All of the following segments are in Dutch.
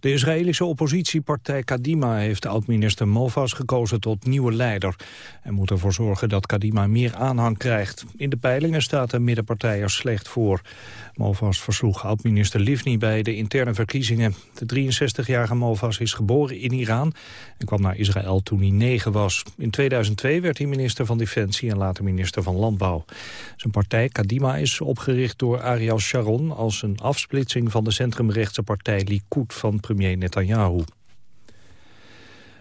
De Israëlische oppositiepartij Kadima heeft oud-minister Movas gekozen tot nieuwe leider. En moet ervoor zorgen dat Kadima meer aanhang krijgt. In de peilingen staat de middenpartij er slecht voor. Movas versloeg oud-minister Livni bij de interne verkiezingen. De 63-jarige Movas is geboren in Iran en kwam naar Israël toen hij negen was. In 2002 werd hij minister van Defensie en later minister van Landbouw. Zijn partij Kadima is opgericht door Ariel Sharon... als een afsplitsing van de centrumrechtse partij Likud van premier Netanyahu.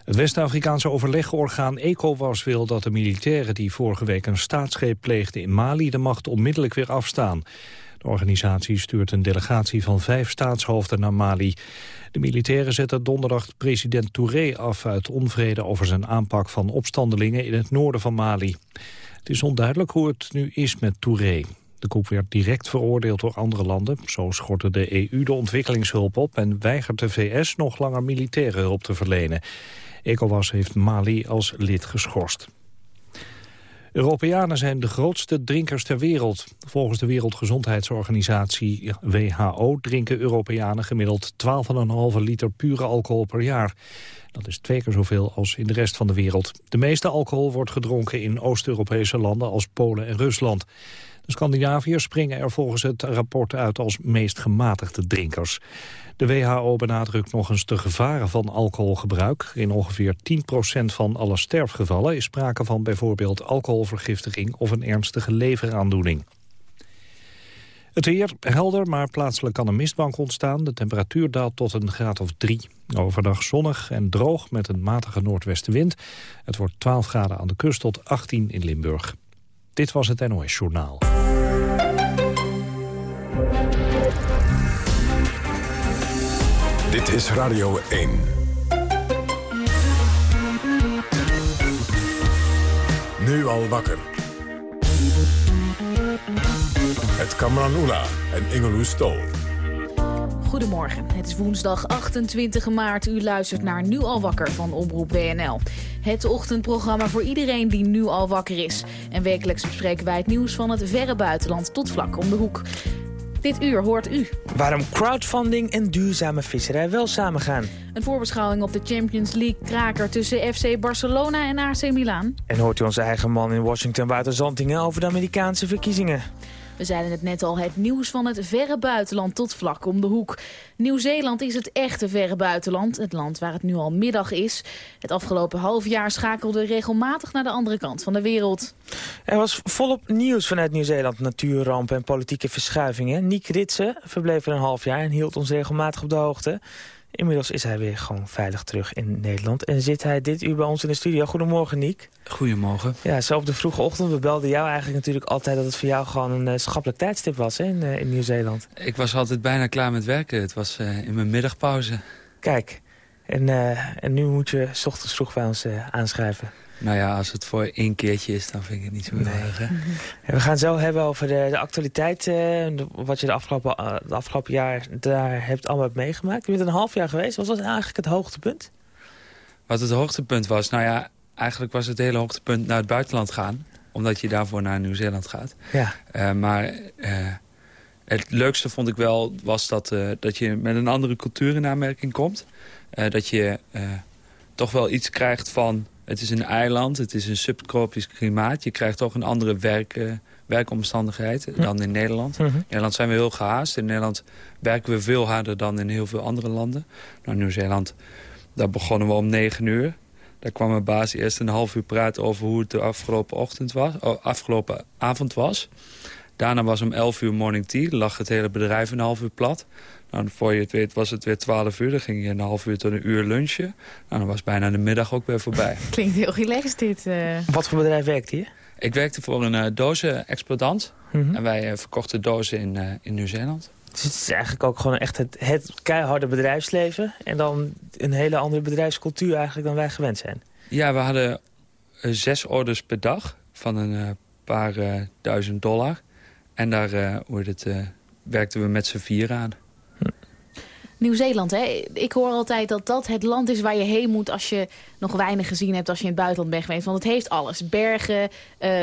Het West-Afrikaanse overlegorgaan ECOWAS wil dat de militairen die vorige week een staatsgreep pleegden in Mali de macht onmiddellijk weer afstaan. De organisatie stuurt een delegatie van vijf staatshoofden naar Mali. De militairen zetten donderdag president Touré af uit onvrede over zijn aanpak van opstandelingen in het noorden van Mali. Het is onduidelijk hoe het nu is met Touré. De coup werd direct veroordeeld door andere landen. Zo schortte de EU de ontwikkelingshulp op en weigert de VS nog langer militaire hulp te verlenen. ECOWAS heeft Mali als lid geschorst. Europeanen zijn de grootste drinkers ter wereld. Volgens de Wereldgezondheidsorganisatie WHO drinken Europeanen gemiddeld 12,5 liter pure alcohol per jaar. Dat is twee keer zoveel als in de rest van de wereld. De meeste alcohol wordt gedronken in Oost-Europese landen als Polen en Rusland. De Scandinaviërs springen er volgens het rapport uit als meest gematigde drinkers. De WHO benadrukt nog eens de gevaren van alcoholgebruik. In ongeveer 10% van alle sterfgevallen is sprake van bijvoorbeeld alcoholvergiftiging of een ernstige leveraandoening. Het weer helder, maar plaatselijk kan een mistbank ontstaan. De temperatuur daalt tot een graad of 3. Overdag zonnig en droog met een matige noordwestenwind. Het wordt 12 graden aan de kust tot 18 in Limburg. Dit was het NOS Journaal. Dit is Radio 1. Nu al wakker. Het Kamran Oela en Ingeloes Stol. Goedemorgen, het is woensdag 28 maart. U luistert naar Nu al wakker van Omroep WNL. Het ochtendprogramma voor iedereen die nu al wakker is. En wekelijks bespreken wij het nieuws van het verre buitenland tot vlak om de hoek. Dit uur hoort u. Waarom crowdfunding en duurzame visserij wel samengaan. Een voorbeschouwing op de Champions League kraker tussen FC Barcelona en AC Milan. En hoort u onze eigen man in Washington, Wouter Zantingen, over de Amerikaanse verkiezingen. We zeiden het net al, het nieuws van het verre buitenland tot vlak om de hoek. Nieuw-Zeeland is het echte verre buitenland, het land waar het nu al middag is. Het afgelopen half jaar schakelde regelmatig naar de andere kant van de wereld. Er was volop nieuws vanuit Nieuw-Zeeland, natuurrampen en politieke verschuivingen. Niek Ritsen verbleef er een half jaar en hield ons regelmatig op de hoogte. Inmiddels is hij weer gewoon veilig terug in Nederland. En zit hij dit uur bij ons in de studio. Goedemorgen, Niek. Goedemorgen. Ja, zo op de vroege ochtend. We belden jou eigenlijk natuurlijk altijd dat het voor jou gewoon een uh, schappelijk tijdstip was hè, in, uh, in Nieuw-Zeeland. Ik was altijd bijna klaar met werken. Het was uh, in mijn middagpauze. Kijk, en, en nu moet je s ochtends vroeg bij ons aanschrijven. Nou ja, als het voor één keertje is, dan vind ik het niet zo heel erg. We gaan het zo hebben over de, de actualiteit. Uh, wat je de afgelopen, uh, de afgelopen jaar daar hebt allemaal hebt meegemaakt. Je bent een half jaar geweest. Was dat eigenlijk het hoogtepunt? Wat het hoogtepunt was? Nou ja, eigenlijk was het hele hoogtepunt naar het buitenland gaan. Omdat je daarvoor naar Nieuw-Zeeland gaat. Ja. Uh, maar het leukste vond ik wel was dat, dat je met een andere cultuur in aanmerking komt. dat je toch wel iets krijgt van het is een eiland, het is een subtropisch klimaat. Je krijgt toch een andere werk, werkomstandigheid dan in Nederland. Mhm. In Nederland zijn we heel gehaast. In Nederland werken we veel harder dan in heel veel andere landen. Nou, Nieuw-Zeeland, daar begonnen we om negen uur. Daar kwam mijn baas eerst een half uur praten over hoe het de afgelopen, ochtend was, oh, afgelopen avond was. Daarna was om 11 uur morning tea. lag het hele bedrijf een half uur plat. Nou, voor je het weet was het weer 12 uur. Dan ging je een half uur tot een uur lunchen. Nou, dan was bijna de middag ook weer voorbij. Klinkt heel relaxed dit. Uh... Wat voor bedrijf werkte je? Ik werkte voor een uh, dozen-exploitant. Mm -hmm. En wij uh, verkochten dozen in, in Nieuw-Zeeland. Dus het is eigenlijk ook gewoon echt het, het keiharde bedrijfsleven. En dan een hele andere bedrijfscultuur eigenlijk dan wij gewend zijn. Ja, we hadden zes orders per dag van een paar duizend dollar. En daar hoe het, werkten we met z'n vier aan. Nieuw-Zeeland, hè? Ik hoor altijd dat dat het land is waar je heen moet als je nog weinig gezien hebt als je in het buitenland bent geweest. Want het heeft alles. Bergen, uh,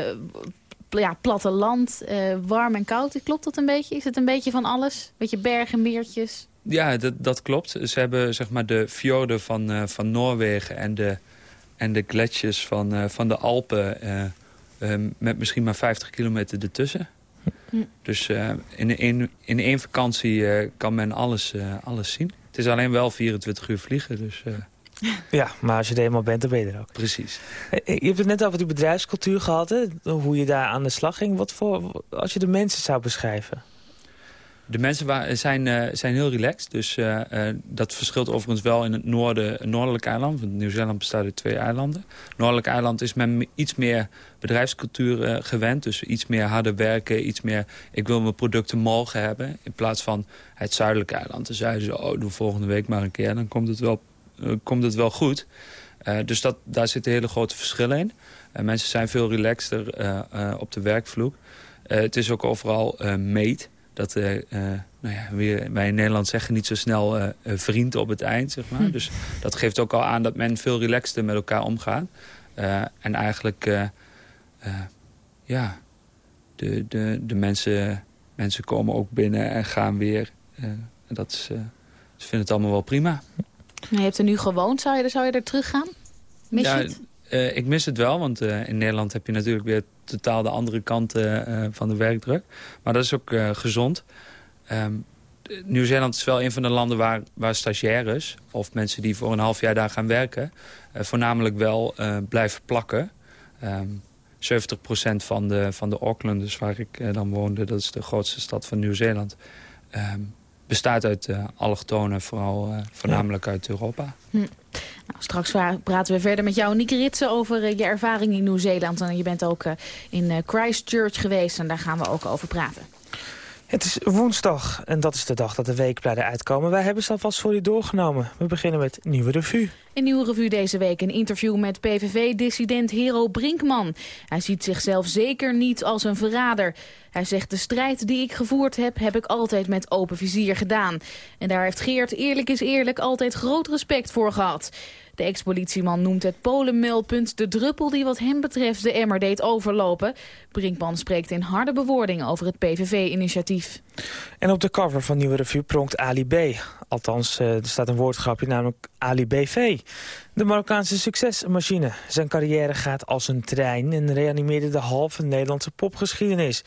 ja, platteland, uh, warm en koud. Klopt dat een beetje? Is het een beetje van alles? Beetje bergen, meertjes? Ja, dat, dat klopt. Ze hebben zeg maar de fjorden van, uh, van Noorwegen en de, en de gletsjers van, van de Alpen... met misschien maar 50 kilometer ertussen. Hm. Dus in, in, in één vakantie kan men alles, alles zien. Het is alleen wel 24 uur vliegen, dus... Ja, maar als je er eenmaal bent, dan ben je er ook. Precies. Je hebt het net over die bedrijfscultuur gehad, hè? hoe je daar aan de slag ging. Wat voor, als je de mensen zou beschrijven? De mensen zijn, uh, zijn heel relaxed. Dus uh, uh, dat verschilt overigens wel in het noorden, noordelijk eiland. Want Nieuw-Zeeland bestaat uit twee eilanden. Noordelijk eiland is men iets meer bedrijfscultuur gewend. Dus iets meer harder werken. Iets meer, ik wil mijn producten morgen hebben. In plaats van het zuidelijke eiland. Dan zeiden ze, oh, doe volgende week maar een keer. Dan komt het wel eh, komt het wel goed. Dus dat, daar zitten hele grote verschillen in. Mensen zijn veel relaxter op de werkvloer. het is ook overal meet. Dat, nou ja, wij in Nederland zeggen niet zo snel vriend op het eind. Zeg maar. Hm. Dus dat geeft ook al aan dat men veel relaxter met elkaar omgaat. en eigenlijk, ja, de, de, de mensen, mensen komen ook binnen en gaan weer. en dat is, ze vinden het allemaal wel prima. Je hebt er nu gewoond. Zou je er, zou je er terug gaan? Mis ja, je het? Uh, ik mis het wel, want uh, in Nederland heb je natuurlijk weer totaal de andere kant uh, van de werkdruk. Maar dat is ook gezond. Um, Nieuw-Zeeland is wel een van de landen waar, waar stagiaires... of mensen die voor een half jaar daar gaan werken... voornamelijk wel blijven plakken. Um, ehm, 70% van de, van de Aucklanders waar ik dan woonde... dat is de grootste stad van Nieuw-Zeeland... Um, bestaat uit uh, allochtonen, vooral uh, voornamelijk uit Europa. Hm. Nou, straks praten we verder met jou, Nieke Ritsen, over uh, je ervaring in Nieuw-Zeeland. En je bent ook in Christchurch geweest en daar gaan we ook over praten. Het is woensdag en dat is de dag dat de weekbladen uitkomen. Wij hebben ze alvast voor u doorgenomen. We beginnen met Nieuwe Revue. In Nieuwe Revue deze week een interview met PVV-dissident Hero Brinkman. Hij ziet zichzelf zeker niet als een verrader. Hij zegt de strijd die ik gevoerd heb, heb ik altijd met open vizier gedaan. En daar heeft Geert eerlijk is eerlijk altijd groot respect voor gehad. De ex-politieman noemt het Polenmeldpunt de druppel die wat hem betreft de emmer deed overlopen. Brinkman spreekt in harde bewoordingen over het PVV-initiatief. En op de cover van Nieuwe Revue pronkt Ali B. Althans, eh, er staat een woordgrapje, namelijk Ali BV. De Marokkaanse succesmachine. Zijn carrière gaat als een trein en reanimeerde de halve Nederlandse popgeschiedenis.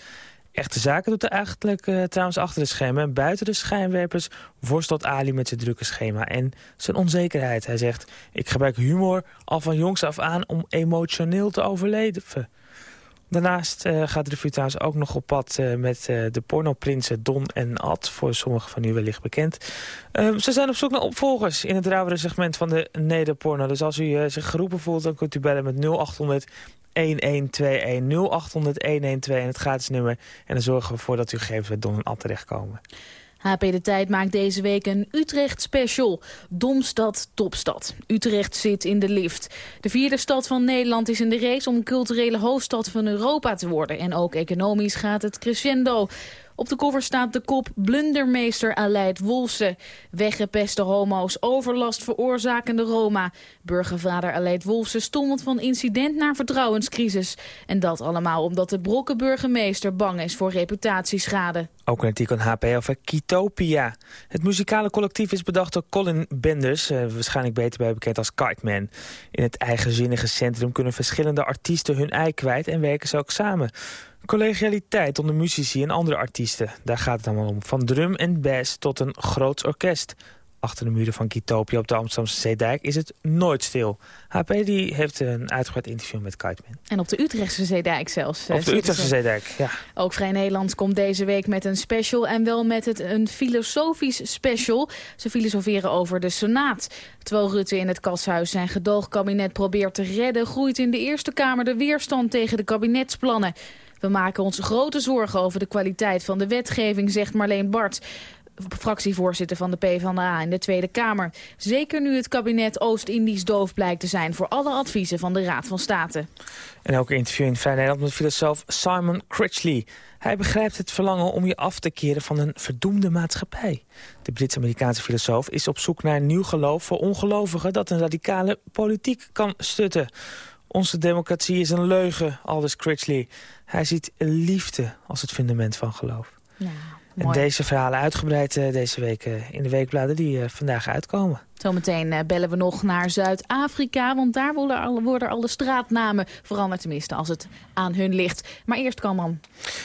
Echte zaken doet hij eigenlijk uh, trouwens achter de schermen. En buiten de schijnwerpers worstelt Ali met zijn drukke schema en zijn onzekerheid. Hij zegt, ik gebruik humor al van jongs af aan om emotioneel te overleven. Daarnaast uh, gaat de revue ook nog op pad uh, met uh, de pornoprinsen Don en Ad. Voor sommigen van u wellicht bekend. Ehm, ze zijn op zoek naar opvolgers in het rauwere segment van de nederporno. Dus als u zich geroepen voelt, dan kunt u bellen met 0800 1121 0800 1121 en het gratis nummer. En dan zorgen we ervoor dat uw gegevens bij Don en Ad terechtkomen. HP De Tijd maakt deze week een Utrecht special. Domstad, topstad. Utrecht zit in de lift. De vierde stad van Nederland is in de race om culturele hoofdstad van Europa te worden. En ook economisch gaat het crescendo. Op de cover staat de kop Blundermeester Aleid Wolse. Weggepeste homo's, overlast veroorzakende Roma. Burgervader Aleid Wolse stommelt van incident naar vertrouwenscrisis. En dat allemaal omdat de brokkenburgemeester bang is voor reputatieschade. Ook een artikel in HP over Kitopia. Het muzikale collectief is bedacht door Colin Benders, eh, waarschijnlijk beter bij bekend als Kiteman. In het eigenzinnige centrum kunnen verschillende artiesten hun ei kwijt en werken ze ook samen. Collegialiteit onder muzici en andere artiesten. Daar gaat het allemaal om. Van drum en bass tot een groot orkest. Achter de muren van Kitopia op de Amsterdamse Zeedijk is het nooit stil. HP die heeft een uitgebreid interview met Kiteman. En op de Utrechtse Zeedijk zelfs. Eh, op de Utrechtse Zeedijk, ja. Ook Vrij Nederland komt deze week met een special... en wel met het een filosofisch special. Ze filosoferen over de Senaat. Terwijl Rutte in het kashuis zijn gedoogkabinet probeert te redden... groeit in de Eerste Kamer de weerstand tegen de kabinetsplannen. We maken ons grote zorgen over de kwaliteit van de wetgeving, zegt Marleen Bart fractievoorzitter van de PvdA in de Tweede Kamer. Zeker nu het kabinet Oost-Indisch doof blijkt te zijn... voor alle adviezen van de Raad van State. En ook een interview in Vrij Nederland met filosoof Simon Critchley. Hij begrijpt het verlangen om je af te keren van een verdoemde maatschappij. De Brits-Amerikaanse filosoof is op zoek naar een nieuw geloof voor ongelovigen... dat een radicale politiek kan stutten. Onze democratie is een leugen, Aldous Critchley. Hij ziet liefde als het fundament van geloof. Ja, en deze verhalen uitgebreid uh, deze week uh, in de weekbladen die uh, vandaag uitkomen. Zometeen bellen we nog naar Zuid-Afrika, want daar worden alle, worden alle straatnamen veranderd. Tenminste, als het aan hun ligt. Maar eerst Kamran.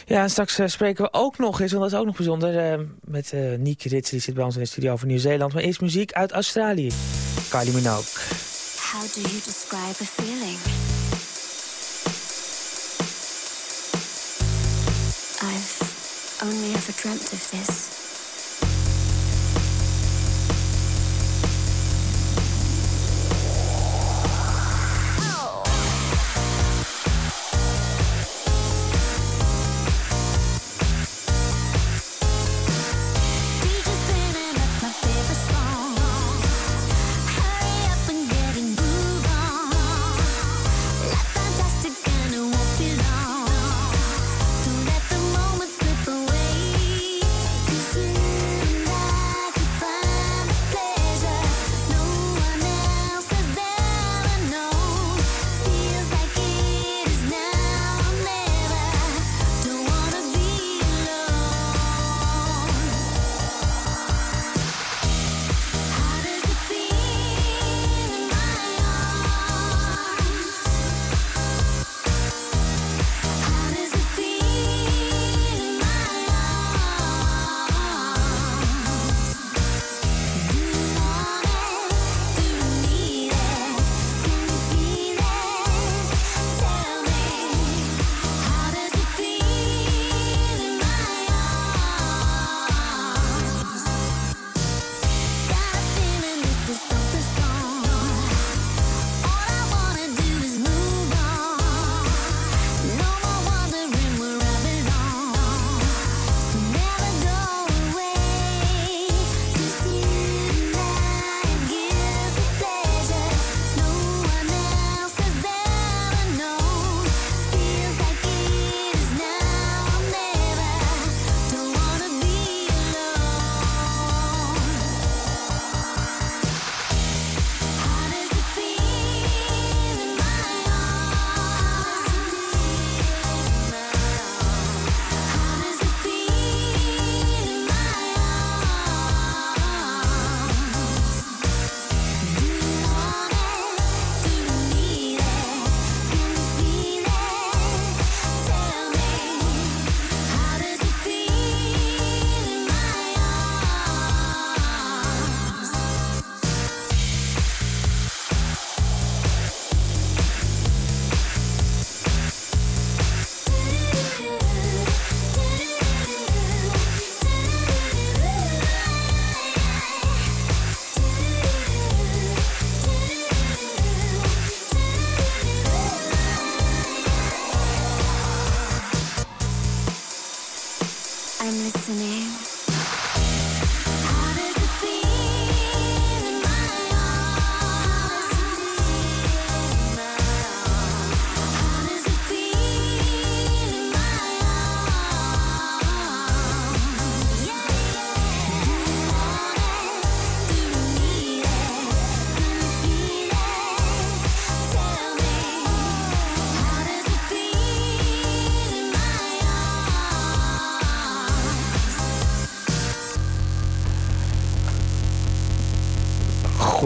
Ja, en straks spreken we ook nog eens, want dat is ook nog bijzonder, met Nieke Rits. Die zit bij ons in de studio over Nieuw-Zeeland. Maar eerst muziek uit Australië. Kylie Minogue. How do you describe a feeling? I've only ever dreamt of this.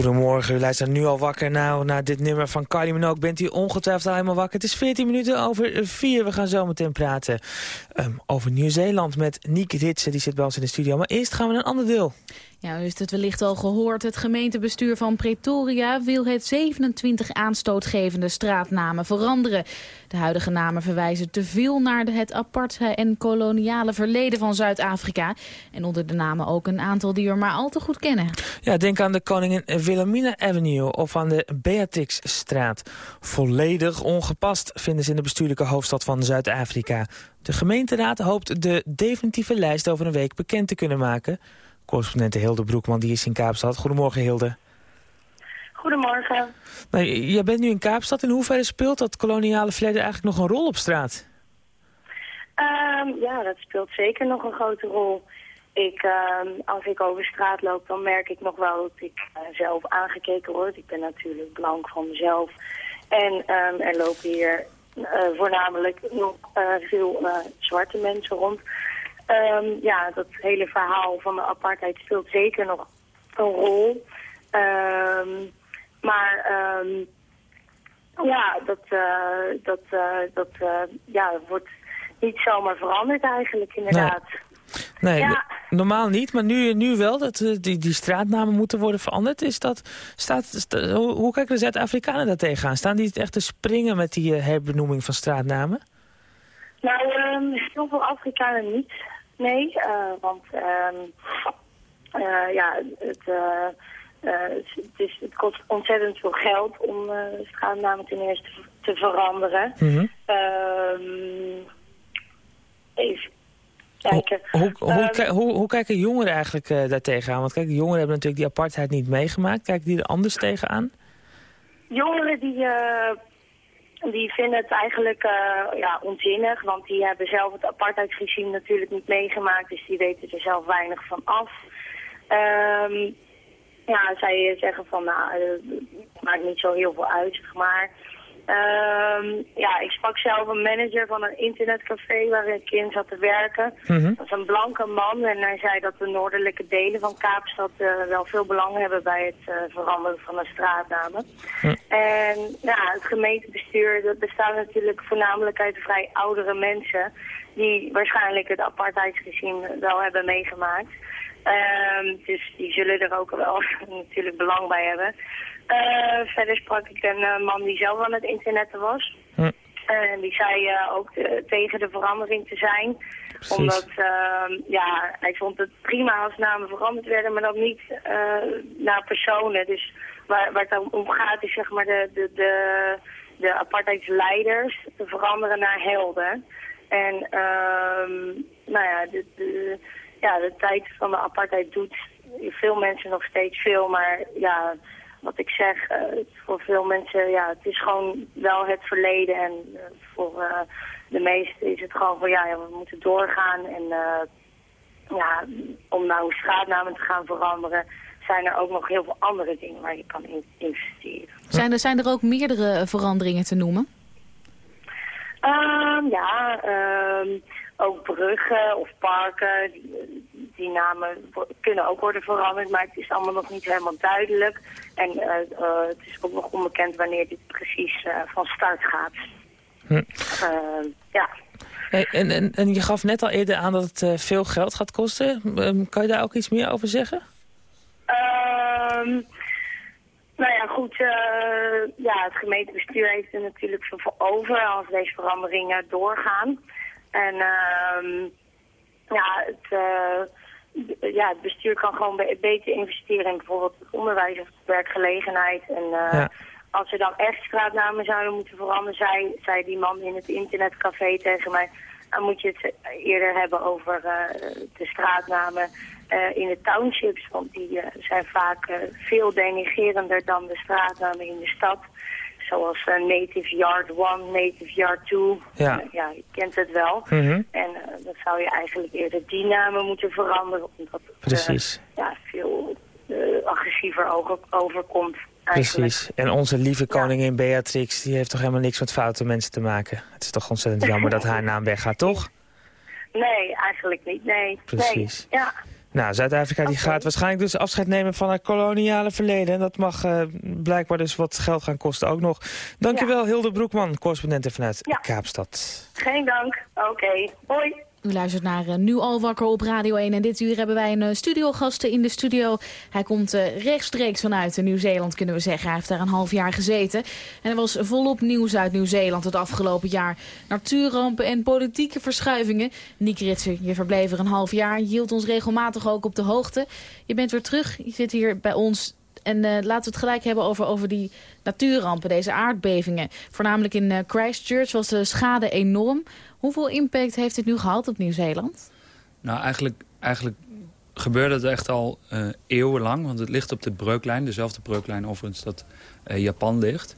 Goedemorgen, u luistert nu al wakker. Nou, na dit nummer van Kylie Minogue bent u ongetwijfeld al helemaal wakker. Het is 14 minuten over 4. We gaan zo meteen praten um, over Nieuw-Zeeland met Niek Ritsen. Die zit bij ons in de studio. Maar eerst gaan we naar een ander deel. Ja, u heeft het wellicht al gehoord. Het gemeentebestuur van Pretoria wil het 27 aanstootgevende straatnamen veranderen. De huidige namen verwijzen te veel naar het aparte en koloniale verleden van Zuid-Afrika. En onder de namen ook een aantal die we maar al te goed kennen. Ja, denk aan de Koningin Wilhelmina Avenue of aan de Beatrixstraat. Volledig ongepast vinden ze in de bestuurlijke hoofdstad van Zuid-Afrika. De gemeenteraad hoopt de definitieve lijst over een week bekend te kunnen maken. Correspondente Hilde Broekman die is in Kaapstad. Goedemorgen Hilde. Goedemorgen. Nou, jij bent nu in Kaapstad. In hoeverre speelt dat koloniale verleden eigenlijk nog een rol op straat? Um, ja, dat speelt zeker nog een grote rol. Ik, uh, als ik over straat loop, dan merk ik nog wel dat ik uh, zelf aangekeken word. Ik ben natuurlijk blank van mezelf. En um, er lopen hier voornamelijk nog veel zwarte mensen rond. Um, ja, dat hele verhaal van de apartheid speelt zeker nog een rol. Um, maar um, ja, dat, uh, dat, uh, dat uh, ja, wordt niet zomaar veranderd eigenlijk inderdaad. Nee, nee normaal niet, maar nu, nu wel. Dat die, die straatnamen moeten worden veranderd. Is dat, staat, hoe, hoe kijken de Zuid-Afrikanen daar tegenaan? Staan die echt te springen met die herbenoeming van straatnamen? Nou, heel veel Afrikanen niet. Nee, uh, want um, uh, ja, het, uh, het, is, het kost ontzettend veel geld om uh, straatnamen ten eerste te veranderen. Mm -hmm. even kijken. Hoe, hoe, hoe, hoe, hoe kijken jongeren eigenlijk daar tegenaan? Want kijk, de jongeren hebben natuurlijk die apartheid niet meegemaakt. Kijken die er anders tegenaan? Jongeren die die vinden het eigenlijk uh, ja, onzinnig, want die hebben zelf het apartheidsregime natuurlijk niet meegemaakt, dus die weten er zelf weinig van af. Um, ja, zij zeggen van, nou, het maakt niet zo heel veel uit, zeg maar. Um, ja, ik sprak zelf een manager van een internetcafé waar een kind zat te werken. Mm -hmm. Dat is een blanke man en hij zei dat de noordelijke delen van Kaapstad uh, wel veel belang hebben bij het uh, veranderen van de straatnamen. Mm. En ja, het gemeentebestuur dat bestaat natuurlijk voornamelijk uit vrij oudere mensen die waarschijnlijk het apartheidsregime wel hebben meegemaakt. Um, dus die zullen er ook wel natuurlijk belang bij hebben. Uh, verder sprak ik een uh, man die zelf aan het internetten was. Hm. En die zei ook tegen de verandering te zijn. Precies. Omdat, ehm, ja, hij vond het prima als namen veranderd werden, maar dan niet naar personen. Dus waar, waar het om gaat is zeg maar de, de, de, de apartheidsleiders te veranderen naar helden. En, um, nou ja, de, de, ja, de tijd van de apartheid doet veel mensen nog steeds veel, maar ja wat ik zeg, uh, voor veel mensen, ja, het is gewoon wel het verleden. En uh, voor uh, de meesten is het gewoon van, ja, ja we moeten doorgaan. En ja, om nou straatnamen te gaan veranderen, zijn er ook nog heel veel andere dingen waar je kan in investeren. Zijn er, zijn er ook meerdere veranderingen te noemen? Um, ja, um, ook bruggen of parken, die, die, namen kunnen ook worden veranderd, maar het is allemaal nog niet helemaal duidelijk. En uh, uh, het is ook nog onbekend wanneer dit precies uh, van start gaat. Hm. ja. Hey, en, en, en, je gaf net al eerder aan dat het veel geld gaat kosten. Um, kan je daar ook iets meer over zeggen? Um, nou ja, goed. ja, het gemeentebestuur heeft er natuurlijk zoveel over als deze veranderingen doorgaan. En um, ja, het, uh, ja, het bestuur kan gewoon be beter investeren in bijvoorbeeld het onderwijs of werkgelegenheid. En uh, ja. als er dan echt straatnamen zouden moeten veranderen, zei, zei die man in het internetcafé tegen mij, dan moet je het eerder hebben over uh, de straatnamen in de townships. Want die zijn vaak veel denigerender dan de straatnamen in de stad. Zoals uh, Native Yard 1, Native Yard 2. Ja. Uh, ja, je kent het wel. Mm -hmm. En uh, dan zou je eigenlijk eerder die namen moeten veranderen. Omdat het Precies. ja, veel agressiever over, overkomt. Eigenlijk. Precies. En onze lieve koningin ja. Beatrix, die heeft toch helemaal niks met foute mensen te maken. Het is toch ontzettend jammer dat haar naam weggaat, toch? Nee, eigenlijk niet. Nee. Precies. Nee. Ja. Nou, Zuid-Afrika die gaat waarschijnlijk dus afscheid nemen van haar koloniale verleden. En dat mag uh, blijkbaar dus wat geld gaan kosten ook nog. Dankjewel ja. Hilde Broekman, correspondent vanuit ja. Kaapstad. Geen dank. Oké. Okay. Hoi. U luistert naar uh, Nu al wakker op Radio 1. En dit uur hebben wij een uh, studiogasten in de studio. Hij komt uh, rechtstreeks vanuit Nieuw-Zeeland, kunnen we zeggen. Hij heeft daar een half jaar gezeten. En er was volop nieuws uit Nieuw-Zeeland het afgelopen jaar. Natuurrampen en politieke verschuivingen. Niek Ritser, je verbleef er een half jaar. Je hield ons regelmatig ook op de hoogte. Je bent weer terug. Je zit hier bij ons en laten we het gelijk hebben over, over die natuurrampen, deze aardbevingen. Voornamelijk in Christchurch was de schade enorm. Hoeveel impact heeft dit nu gehad op Nieuw-Zeeland? Nou, eigenlijk, eigenlijk gebeurde het echt al uh, eeuwenlang. Want het ligt op de breuklijn, dezelfde breuklijn overigens dat Japan ligt.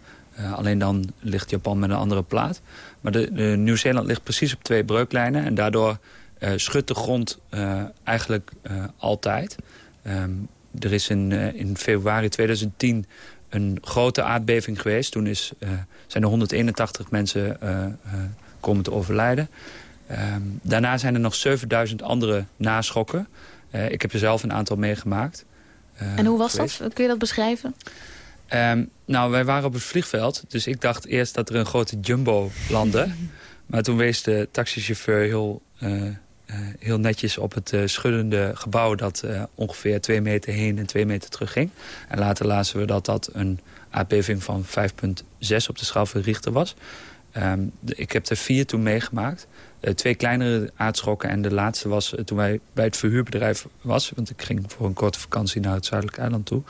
alleen dan ligt Japan met een andere plaat. Maar de, de Nieuw-Zeeland ligt precies op twee breuklijnen. En daardoor schudt de grond eigenlijk altijd. Um, er is in, in februari 2010 een grote aardbeving geweest. Toen is, zijn er 181 mensen komen te overlijden. Ehm, daarna zijn er nog 7000 andere naschokken. ik heb er zelf een aantal meegemaakt. en hoe was dat? Kun je dat beschrijven? Ehm, nou, wij waren op het vliegveld. Dus ik dacht eerst dat er een grote jumbo landde. maar toen wees de taxichauffeur heel, uh, uh, heel netjes op het uh, schuddende gebouw... dat ongeveer twee meter heen en twee meter terug ging. En later lazen we dat dat een aardbeving van 5,6 op de schaal van Richter was. Um, de, ik heb er vier toen meegemaakt. twee kleinere aardschokken en de laatste was toen wij bij het verhuurbedrijf was. Want ik ging voor een korte vakantie naar het zuidelijke eiland toe.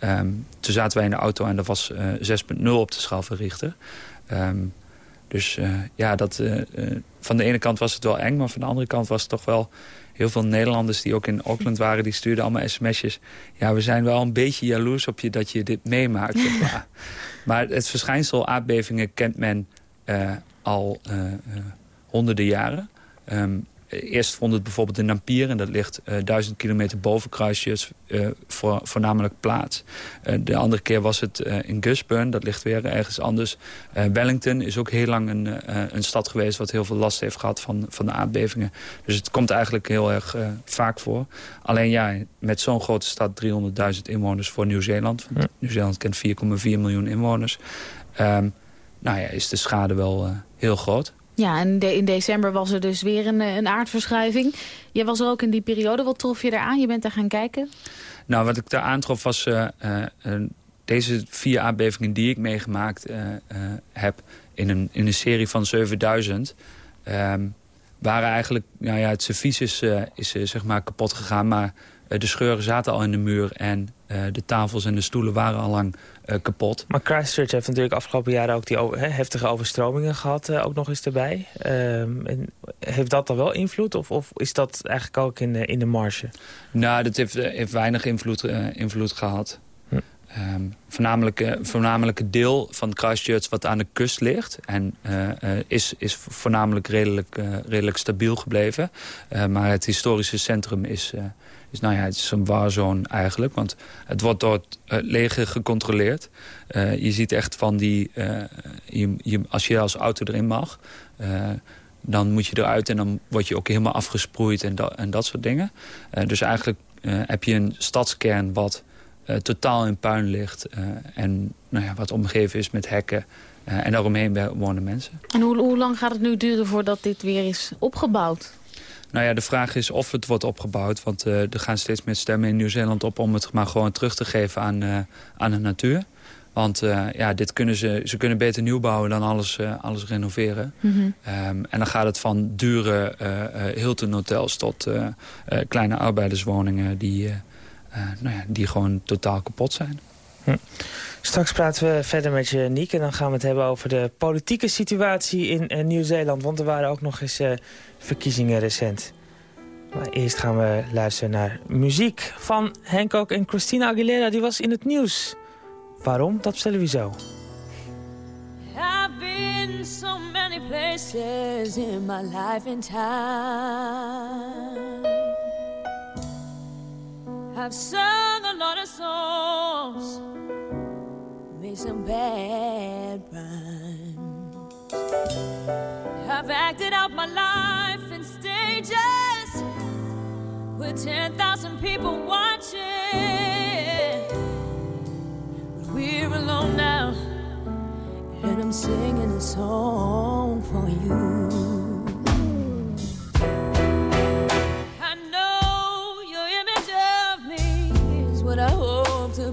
Um, toen zaten wij in de auto en dat was uh, eh, 6.0 op de schaal van Richter. Um, dus ja, dat, van de ene kant was het wel eng... maar van de andere kant was het toch wel heel veel Nederlanders... die ook in Auckland waren, die stuurden allemaal sms'jes. Ja, we zijn wel een beetje jaloers op je dat je dit meemaakt. maar. maar het verschijnsel aardbevingen kent men al honderden jaren. Um, Eerst vond het bijvoorbeeld in Nampier, en dat ligt uh, duizend kilometer boven Christchurch, uh, voor, voornamelijk plaats. Uh, de andere keer was het in Gisborne, dat ligt weer ergens anders. Wellington is ook heel lang een, een stad geweest wat heel veel last heeft gehad van, van de aardbevingen. Dus het komt eigenlijk heel erg vaak voor. Alleen ja, met zo'n grote stad, 300.000 inwoners voor Nieuw-Zeeland. Ja. Nieuw-Zeeland kent 4,4 miljoen inwoners. Um, nou ja, is de schade wel heel groot. Ja, en in december was er dus weer een, een aardverschuiving. Jij was er ook in die periode. Wat trof je eraan? Je bent daar gaan kijken? Nou, wat ik daar aantrof was... Uh, uh, deze vier aardbevingen die ik meegemaakt uh, heb... In een, in een serie van 7000... Ehm, waren eigenlijk... Nou ja, het servies is, is zeg maar kapot gegaan... maar de scheuren zaten al in de muur... en de tafels en de stoelen waren al lang uh, kapot. Maar Christchurch heeft natuurlijk afgelopen jaren ook die heftige overstromingen gehad, uh, ook nog eens erbij. En heeft dat dan wel invloed of, of is dat eigenlijk ook in de, in de marge? Nou, dat heeft, eh, heeft weinig invloed, invloed gehad. Hm. Um, voornamelijk, voornamelijk deel van Christchurch wat aan de kust ligt. En is, is voornamelijk redelijk, redelijk stabiel gebleven. maar het historische centrum is, is, nou ja, het is een warzone eigenlijk. Want het wordt door het uh, leger gecontroleerd. Uh, je ziet echt van die... Uh, je, als je als auto erin mag... dan moet je eruit en dan word je ook helemaal afgesproeid en, dat en dat soort dingen. dus eigenlijk heb je een stadskern wat totaal in puin ligt. en nou ja, wat omgeven is met hekken. en daaromheen wonen mensen. En hoe lang gaat het nu duren voordat dit weer is opgebouwd? Nou ja, de vraag is of het wordt opgebouwd. Want uh, er gaan steeds meer stemmen in Nieuw-Zeeland op... om het maar gewoon terug te geven aan, uh, aan de natuur. Want uh, ja, dit kunnen ze, ze kunnen beter nieuw bouwen dan alles, alles renoveren. Mm -hmm. um, en dan gaat het van dure Hilton hotels tot kleine arbeiderswoningen... die, nou ja, die gewoon totaal kapot zijn. Hm. Straks praten we verder met je, Niek. En dan gaan we het hebben over de politieke situatie in Nieuw-Zeeland. Want er waren ook nog eens verkiezingen recent. Maar eerst gaan we luisteren naar muziek van Hancock en Christina Aguilera. Die was in het nieuws. Waarom? Dat stellen we zo. Been so many places in my life time. I've sung a lot of songs, made some bad rhymes. I've acted out my life in stages with 10,000 people watching. But we're alone now, and I'm singing a song for you.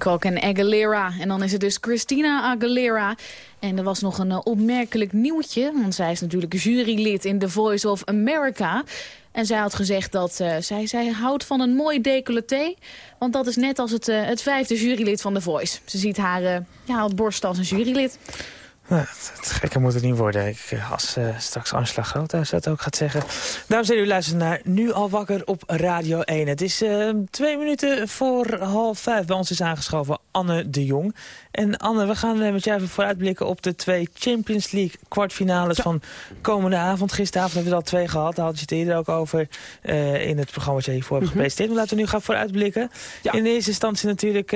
Hancock en Aguilera. En dan is het dus Christina Aguilera. En er was nog een eh, opmerkelijk nieuwtje. Want zij is natuurlijk jurylid in The Voice of America. En zij had gezegd dat eh, zij, zij houdt van een mooi decolleté. Want dat is net als het, eh, het vijfde jurylid van The Voice. Ze ziet haar eh, ja, borst als een jurylid. Nou, het, het gekker moet het niet worden. Ik, eh, als eh, straks Angela Groothuis dat ook gaat zeggen. Dames en heren, u luistert naar Nu al wakker op Radio 1. Het is eh, twee minuten voor half vijf. Bij ons is aangeschoven Anne de Jong. En Anne, we gaan eh, met jou even vooruitblikken op de twee Champions League kwartfinales van komende avond. Gisteravond hebben we er al twee gehad. Daar had je het eerder ook over in het programma wat jij hiervoor hebt Mhm. gepresenteerd. Maar laten we nu gaan vooruitblikken. Ja. In eerste instantie natuurlijk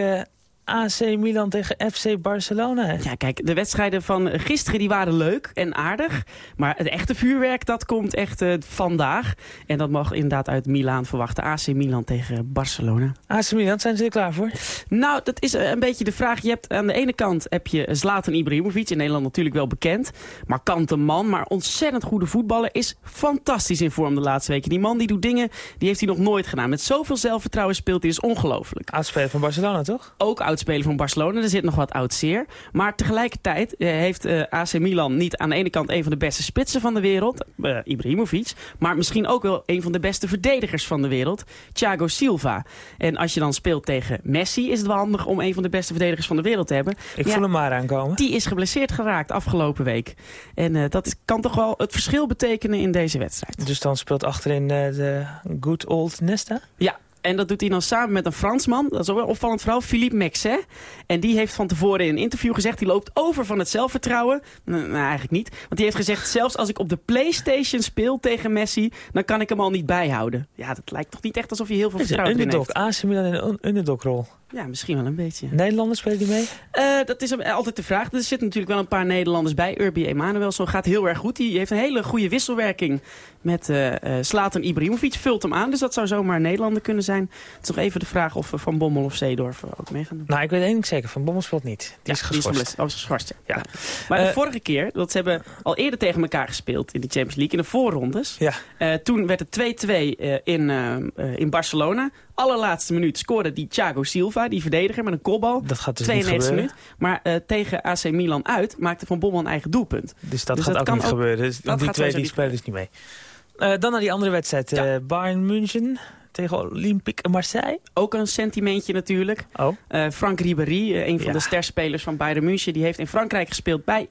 AC Milan tegen FC Barcelona. Ja, kijk, de wedstrijden van gisteren die waren leuk en aardig. Maar het echte vuurwerk, dat komt echt eh, vandaag. En dat mag inderdaad uit Milaan verwachten. AC Milan tegen Barcelona. AC Milan, zijn ze er klaar voor? Nou, dat is eh, een beetje de vraag. Je hebt aan de ene kant heb je Zlatan Ibrahimovic, in Nederland natuurlijk wel bekend. Markante man, maar ontzettend goede voetballer. Is fantastisch in vorm de laatste weken. Die man die doet dingen, die heeft hij nog nooit gedaan. Met zoveel zelfvertrouwen speelt hij, is ongelooflijk. Oudspeler van Barcelona, toch? ook oudspeler van Barcelona. Er zit nog wat oud zeer. Maar tegelijkertijd eh, heeft eh, AC Milan niet aan de ene kant een van de beste spitsen van de wereld, eh, Ibrahimovic, maar misschien ook wel een van de beste verdedigers van de wereld, Thiago Silva. En als je dan speelt tegen Messi, is het wel handig om een van de beste verdedigers van de wereld te hebben. Ik Ja. voel hem maar aankomen. Die is geblesseerd geraakt afgelopen week. En dat is, kan toch wel het verschil betekenen in deze wedstrijd. Dus dan speelt achterin de good old Nesta? Ja, en dat doet hij dan samen met een Fransman. Dat is ook wel een opvallend verhaal, Philippe Mexet. En die heeft van tevoren in een interview gezegd... die loopt over van het zelfvertrouwen. Nou, nou, eigenlijk niet. Want die heeft gezegd... zelfs als ik op de Playstation speel tegen Messi... dan kan ik hem al niet bijhouden. Ja, dat lijkt toch niet echt alsof hij heel veel vertrouwen in underdog. heeft. AC Milan in een un- underdog-rol. Ja, misschien wel een beetje. Nederlanders spelen die mee? Eh, dat is altijd de vraag. Er zitten natuurlijk wel een paar Nederlanders bij. Urbi Emanuel, zo gaat heel erg goed. Die heeft een hele goede wisselwerking met eh eh Slatan Ibrahimovic. Vult hem aan, dus dat zou zomaar Nederlander kunnen zijn. Het is nog even de vraag of Van Bommel of Zeedorf ook mee gaan doen. Nou, ik weet één ding zeker. Van Bommel speelt niet. Die is geschorst. Oh, is geschorst, ja. Ja. Maar de vorige keer, dat ze hebben al eerder tegen elkaar gespeeld in de Champions League, in de voorrondes. Ja. Toen werd het 2-2 eh, in, in Barcelona. Allerlaatste minuut scoorde die Thiago Silva, die verdediger, met een kopbal. Dat gaat dus niet 92 gebeuren. minuut. Maar eh, tegen AC Milan uit maakte Van Bommel een eigen doelpunt. Dus dat Dus gaat dat ook niet ook- gebeuren. Dus dat die twee die niet spelen dus niet mee. Eh, dan naar die andere wedstrijd. Ja. eh, Bayern München tegen Olympique Marseille. Ook een sentimentje natuurlijk. Oh, Frank Ribéry, een van Ja. de sterspelers van Bayern München... die heeft in Frankrijk gespeeld bij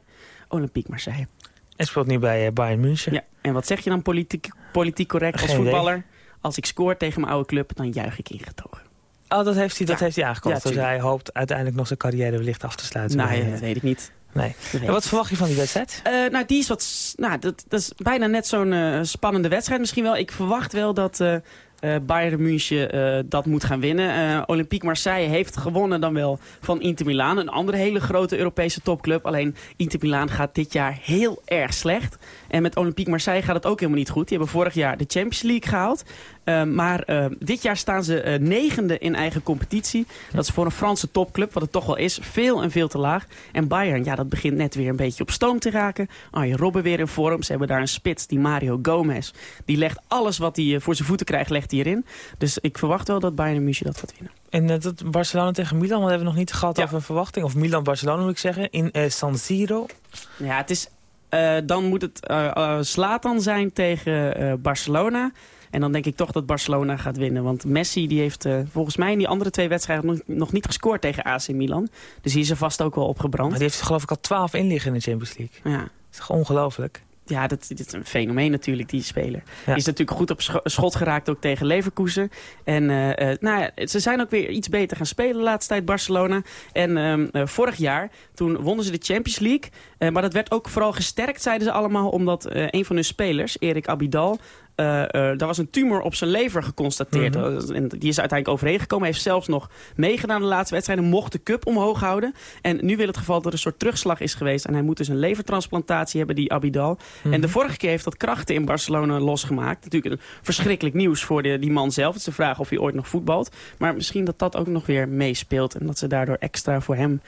Olympique Marseille. en speelt nu bij Bayern München. Ja. En wat zeg je dan politiek, politiek correct als idee. voetballer? Als ik scoor tegen mijn oude club, dan juich ik ingetogen. Oh, dat heeft hij, dat Ja. heeft hij aangekondigd. Ja, dus hij hoopt uiteindelijk nog zijn carrière wellicht af te sluiten. Nou, bij, ja, eh, dat weet ik niet. nee. En wat verwacht je van die wedstrijd? Eh, nou, die is wat. Nou, dat, dat is bijna net zo'n eh, spannende wedstrijd. Misschien wel. Ik verwacht wel dat eh, Bayern München dat moet gaan winnen. Olympique Marseille heeft gewonnen dan wel van Inter Milaan. Een andere hele grote Europese topclub. Alleen Inter Milaan gaat dit jaar heel erg slecht. En met Olympique Marseille gaat het ook helemaal niet goed. Die hebben vorig jaar de Champions League gehaald. Eh, maar eh, dit jaar staan ze eh, negende in eigen competitie. Dat is voor een Franse topclub, wat het toch wel is, veel en veel te laag. En Bayern, ja, dat begint net weer een beetje op stoom te raken. Arjen Robben weer in vorm. Ze hebben daar een spits, die Mario Gomez. Die legt alles wat hij voor zijn voeten krijgt, legt hij erin. Dus ik verwacht wel dat Bayern München dat gaat winnen. En dat Barcelona tegen Milan, wat hebben we nog niet gehad Ja. over een verwachting. Of Milan-Barcelona moet ik zeggen, in San Siro. Ja, het is, dan moet het Zlatan zijn tegen Barcelona. En dan denk ik toch dat Barcelona gaat winnen. Want Messi die heeft eh, volgens mij in die andere twee wedstrijden nog, nog niet gescoord tegen AC Milan. Dus die is er vast ook wel Maar opgebrand. die heeft geloof ik al 12 inliggen in de Champions League. Ja. Dat is toch ongelooflijk. Ja, dat, dit is een fenomeen natuurlijk, die speler. Ja. Die is natuurlijk goed op scho- schot geraakt ook tegen Leverkusen. En eh, eh, nou ja, ze zijn ook weer iets beter gaan spelen de laatste tijd, Barcelona. En ehm, eh, vorig jaar, toen wonnen ze de Champions League. Maar dat werd ook vooral gesterkt, zeiden ze allemaal... omdat een van hun spelers, Erik Abidal... eh eh, daar was een tumor op zijn lever geconstateerd. Mhm. Eh, en die is uiteindelijk overheen gekomen. Heeft zelfs nog meegedaan de laatste wedstrijden. Mocht de cup omhoog houden. En nu wil het geval dat er een soort terugslag is geweest. En hij moet dus een levertransplantatie hebben, die Abidal. Mhm. En de vorige keer heeft dat krachten in Barcelona losgemaakt. Natuurlijk een verschrikkelijk nieuws voor de, die man zelf. Het is de vraag of hij ooit nog voetbalt. Maar misschien dat dat ook nog weer meespeelt. En dat ze daardoor extra voor hem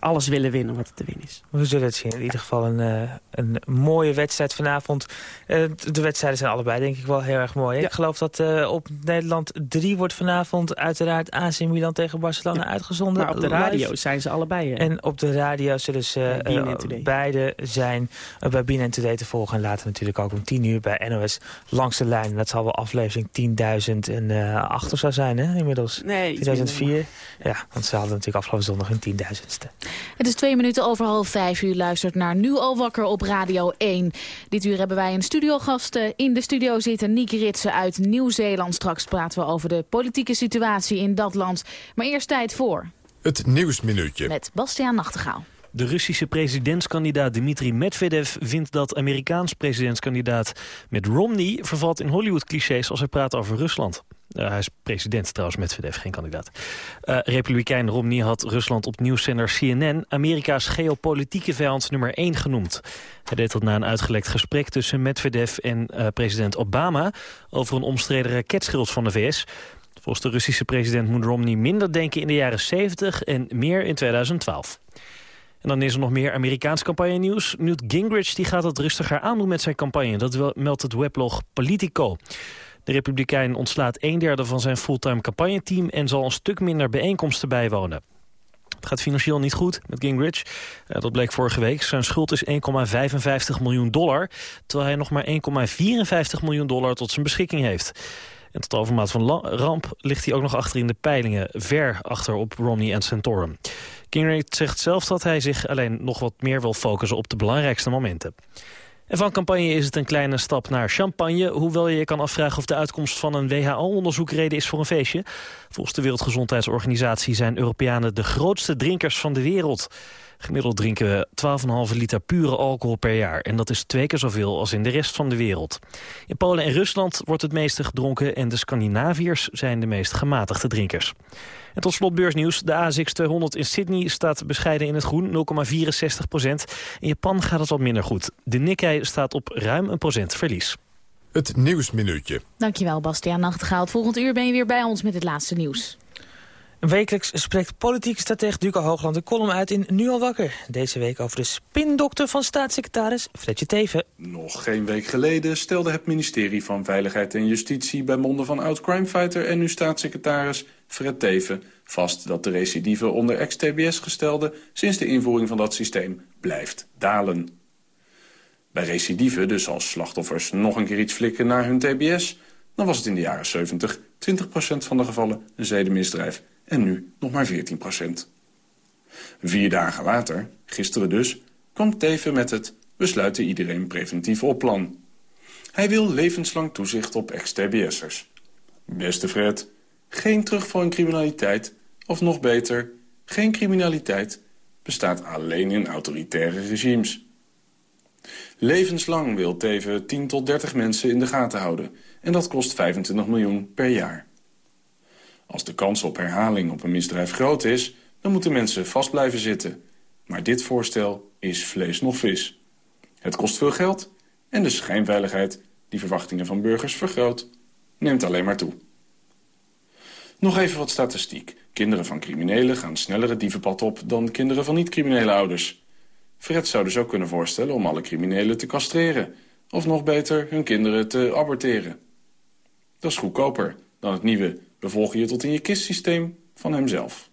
alles willen winnen wat er te winnen is. We zullen het zien. In ieder geval een, eh, een mooie wedstrijd vanavond. Eh, de wedstrijden zijn allebei denk ik wel heel erg mooi. Ja. Ik geloof dat eh, op Nederland 3 wordt vanavond uiteraard AC Milan tegen Barcelona Ja. uitgezonden. Maar op de live. radio zijn ze allebei. En op de radio zullen ze beide zijn bij BNN Today te volgen. En later natuurlijk ook om 10 uur bij NOS langs de lijn. Dat zal wel aflevering 10.008 of zo zijn hè, inmiddels. nee, iets minder. 2004. Ja, want ze hadden natuurlijk afgelopen zondag hun 10.000ste. Het is twee minuten over half vijf. U luistert naar Nu al wakker op Radio 1. Dit uur hebben wij een studiogast eh, in de studio zitten. Niek Ritsen uit Nieuw-Zeeland. Straks praten we over de politieke situatie in dat land. Maar eerst tijd voor Het Nieuwsminuutje. met Bastiaan Nachtegaal. De Russische presidentskandidaat Dmitri Medvedev vindt dat Amerikaans presidentskandidaat Mitt Romney vervalt in Hollywood-clichés als hij praat over Rusland. Eh, hij is president trouwens, Medvedev, geen kandidaat. Eh, Republikein Romney had Rusland op nieuwszender CNN Amerika's geopolitieke vijand nummer 1 genoemd. Hij deed dat na een uitgelekt gesprek tussen Medvedev en eh, president Obama over een omstreden raketschild van de VS. Volgens de Russische president moet Romney minder denken in de jaren 70 en meer in 2012. En dan is er nog meer Amerikaans campagne-nieuws. Newt Gingrich die gaat het rustiger aandoen met zijn campagne. Dat meldt het weblog Politico. De Republikein ontslaat een derde van zijn fulltime campagneteam... en zal een stuk minder bijeenkomsten bijwonen. Het gaat financieel niet goed met Gingrich. Eh, dat bleek vorige week. Zijn schuld is 1,55 miljoen dollar... terwijl hij nog maar 1,54 miljoen dollar tot zijn beschikking heeft. En tot overmaat van ramp ligt hij ook nog achter in de peilingen... ver achter op Romney en Santorum. Gingrich zegt zelf dat hij zich alleen nog wat meer wil focussen op de belangrijkste momenten. En van campagne is het een kleine stap naar champagne... hoewel je je kan afvragen of de uitkomst van een WHO-onderzoek reden is voor een feestje. Volgens de Wereldgezondheidsorganisatie zijn Europeanen de grootste drinkers van de wereld. Gemiddeld drinken we 12,5 liter pure alcohol per jaar. En dat is twee keer zoveel als in de rest van de wereld. In Polen en Rusland wordt het meeste gedronken... en de Scandinaviërs zijn de meest gematigde drinkers. En tot slot beursnieuws. De ASX 200 in Sydney staat bescheiden in het groen, 0,64 procent. In Japan gaat het wat minder goed. De Nikkei staat op ruim een procent verlies. Het Nieuwsminuutje. Dankjewel Bastiaan Nachtegaal. Volgend uur ben je weer bij ons met het laatste nieuws. Wekelijks spreekt politieke stratege Duco Hoogland een column uit in Nu al wakker. Deze week over de spindokter van staatssecretaris Fredje Teven. Nog geen week geleden stelde het ministerie van Veiligheid en Justitie... bij monden van oud-crimefighter en nu staatssecretaris Fred Teven... vast dat de recidive onder ex-TBS gestelde... sinds de invoering van dat systeem blijft dalen. Bij recidive, dus als slachtoffers nog een keer iets flikken naar hun TBS... dan was het in de jaren 70 20% van de gevallen een zedenmisdrijf... en nu nog maar 14%. Vier dagen later, gisteren dus, kwam Teven met het... we sluiten iedereen preventief op plan. Hij wil levenslang toezicht op ex-TBS'ers. Beste Fred, geen terugval in criminaliteit... of nog beter, geen criminaliteit... bestaat alleen in autoritaire regimes. Levenslang wil Teven 10 tot 30 mensen in de gaten houden... en dat kost 25 miljoen per jaar. Als de kans op herhaling op een misdrijf groot is... dan moeten mensen vast blijven zitten. Maar dit voorstel is vlees nog vis. Het kost veel geld en de schijnveiligheid... die verwachtingen van burgers vergroot. neemt alleen maar toe. Nog even wat statistiek. Kinderen van criminelen gaan sneller het dievenpad op dan kinderen van niet-criminele ouders. Fred zou dus ook kunnen voorstellen om alle criminelen te castreren. Of nog beter, hun kinderen te aborteren. Dat is goedkoper dan het nieuwe bevolgen je tot in je kist systeem van hemzelf.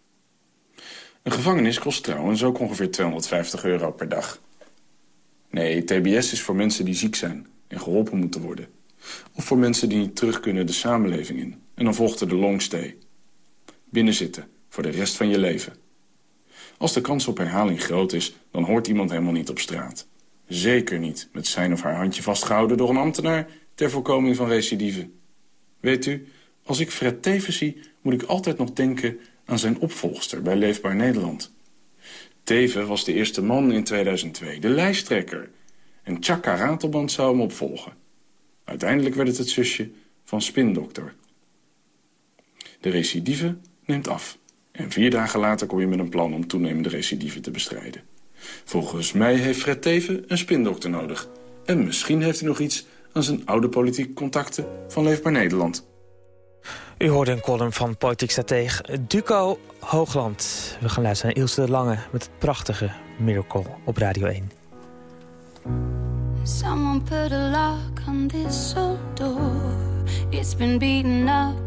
Een gevangenis kost trouwens ook ongeveer 250 euro per dag. Nee, TBS is voor mensen die ziek zijn en geholpen moeten worden. Of voor mensen die niet terug kunnen de samenleving in. En dan volgt er de longstay. Binnenzitten, voor de rest van je leven. Als de kans op herhaling groot is, dan hoort iemand helemaal niet op straat. Zeker niet met zijn of haar handje vastgehouden door een ambtenaar... ter voorkoming van recidive. Weet u, als ik Fred Teven zie, moet ik altijd nog denken aan zijn opvolgster bij Leefbaar Nederland. Teven was de eerste man in 2002, de lijsttrekker. En Chaka Ratelband zou hem opvolgen. Uiteindelijk werd het het zusje van Spindokter. De recidive neemt af. En vier dagen later kom je met een plan om toenemende recidive te bestrijden. Volgens mij heeft Fred Teven een spindokter nodig. En misschien heeft hij nog iets aan zijn oude politieke contacten van Leefbaar Nederland. U hoorde een column van politiek stratege Duco Hoogland. We gaan luisteren naar Ilse de Lange met het prachtige Miracle op Radio 1. Someone put a lock on this old door. It's been beaten up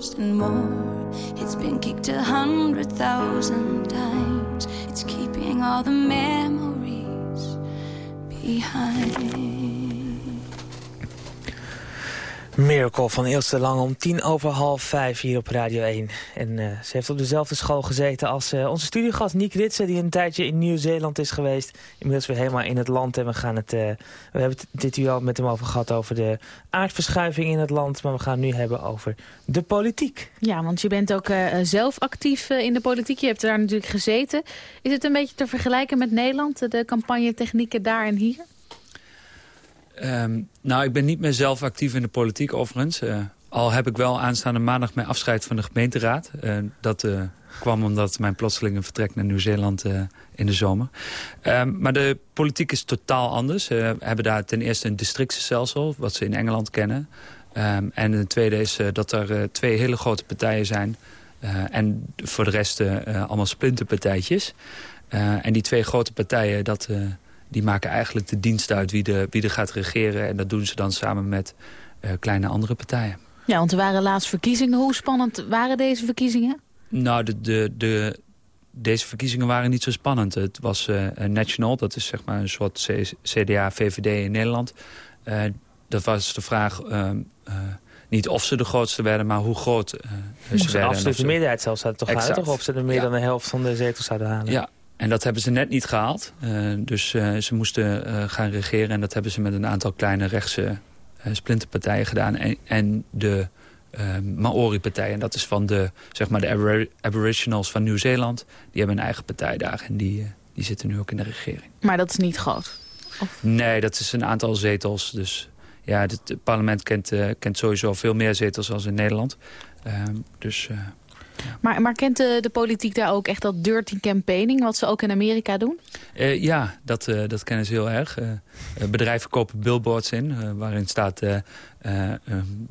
used and more. It's been kicked a hundred thousand times. It's keeping all the memories behind. Miracle van Ilse de Lange om tien over half vijf hier op Radio 1. En eh, ze heeft op dezelfde school gezeten als eh, onze studiogast Niek Ritsen... die een tijdje in Nieuw-Zeeland is geweest. Inmiddels weer helemaal in het land. En we, gaan het, eh, we hebben het dit uur al met hem over gehad over de aardverschuiving in het land. Maar we gaan het nu hebben over de politiek. Ja, want je bent ook zelf actief in de politiek. Je hebt daar natuurlijk gezeten. Is het een beetje te vergelijken met Nederland? De campagnetechnieken daar en hier? Ehm, nou, ik ben niet meer zelf actief in de politiek overigens. Eh, al heb ik wel aanstaande maandag mijn afscheid van de gemeenteraad. Eh, dat eh, kwam omdat mijn plotselinge vertrek naar Nieuw-Zeeland in de zomer. Ehm, maar de politiek is totaal anders. We hebben daar ten eerste een districtenstelsel, wat ze in Engeland kennen. Ehm, en de tweede is dat er twee hele grote partijen zijn. en voor de rest allemaal splinterpartijtjes. En die twee grote partijen, dat, die maken eigenlijk de dienst uit wie, de, wie er gaat regeren. En dat doen ze dan samen met eh, kleine andere partijen. Ja, want er waren laatst verkiezingen. Hoe spannend waren deze verkiezingen? Nou, de, de, de, deze verkiezingen waren niet zo spannend. Het was eh, een National, dat is zeg maar een soort CDA-VVD in Nederland. Eh, dat was de vraag ehm, eh, niet of ze de grootste werden, maar hoe groot eh, ze een werden. En of absolute ze- meerderheid zelfs uit toch toch? Of ze er meer Ja. dan de helft van de zetels zouden halen. Ja, en dat hebben ze net niet gehaald. Eh, dus eh, ze moesten eh, gaan regeren en dat hebben ze met een aantal kleine rechtse splinterpartijen gedaan. En, en de Maori-partij, en dat is van de, zeg maar de abori- aboriginals van Nieuw-Zeeland. Die hebben een eigen partij daar en die, die zitten nu ook in de regering. Maar dat is niet groot. Nee, dat is een aantal zetels. Dus ja, het, parlement kent, kent sowieso veel meer zetels als in Nederland. Ehm, dus Maar, maar kent de, politiek daar ook echt dat dirty campaigning... wat ze ook in Amerika doen? Eh, ja, dat, eh, dat kennen ze heel erg. Eh, bedrijven kopen billboards in, waarin staat... eh, eh, eh,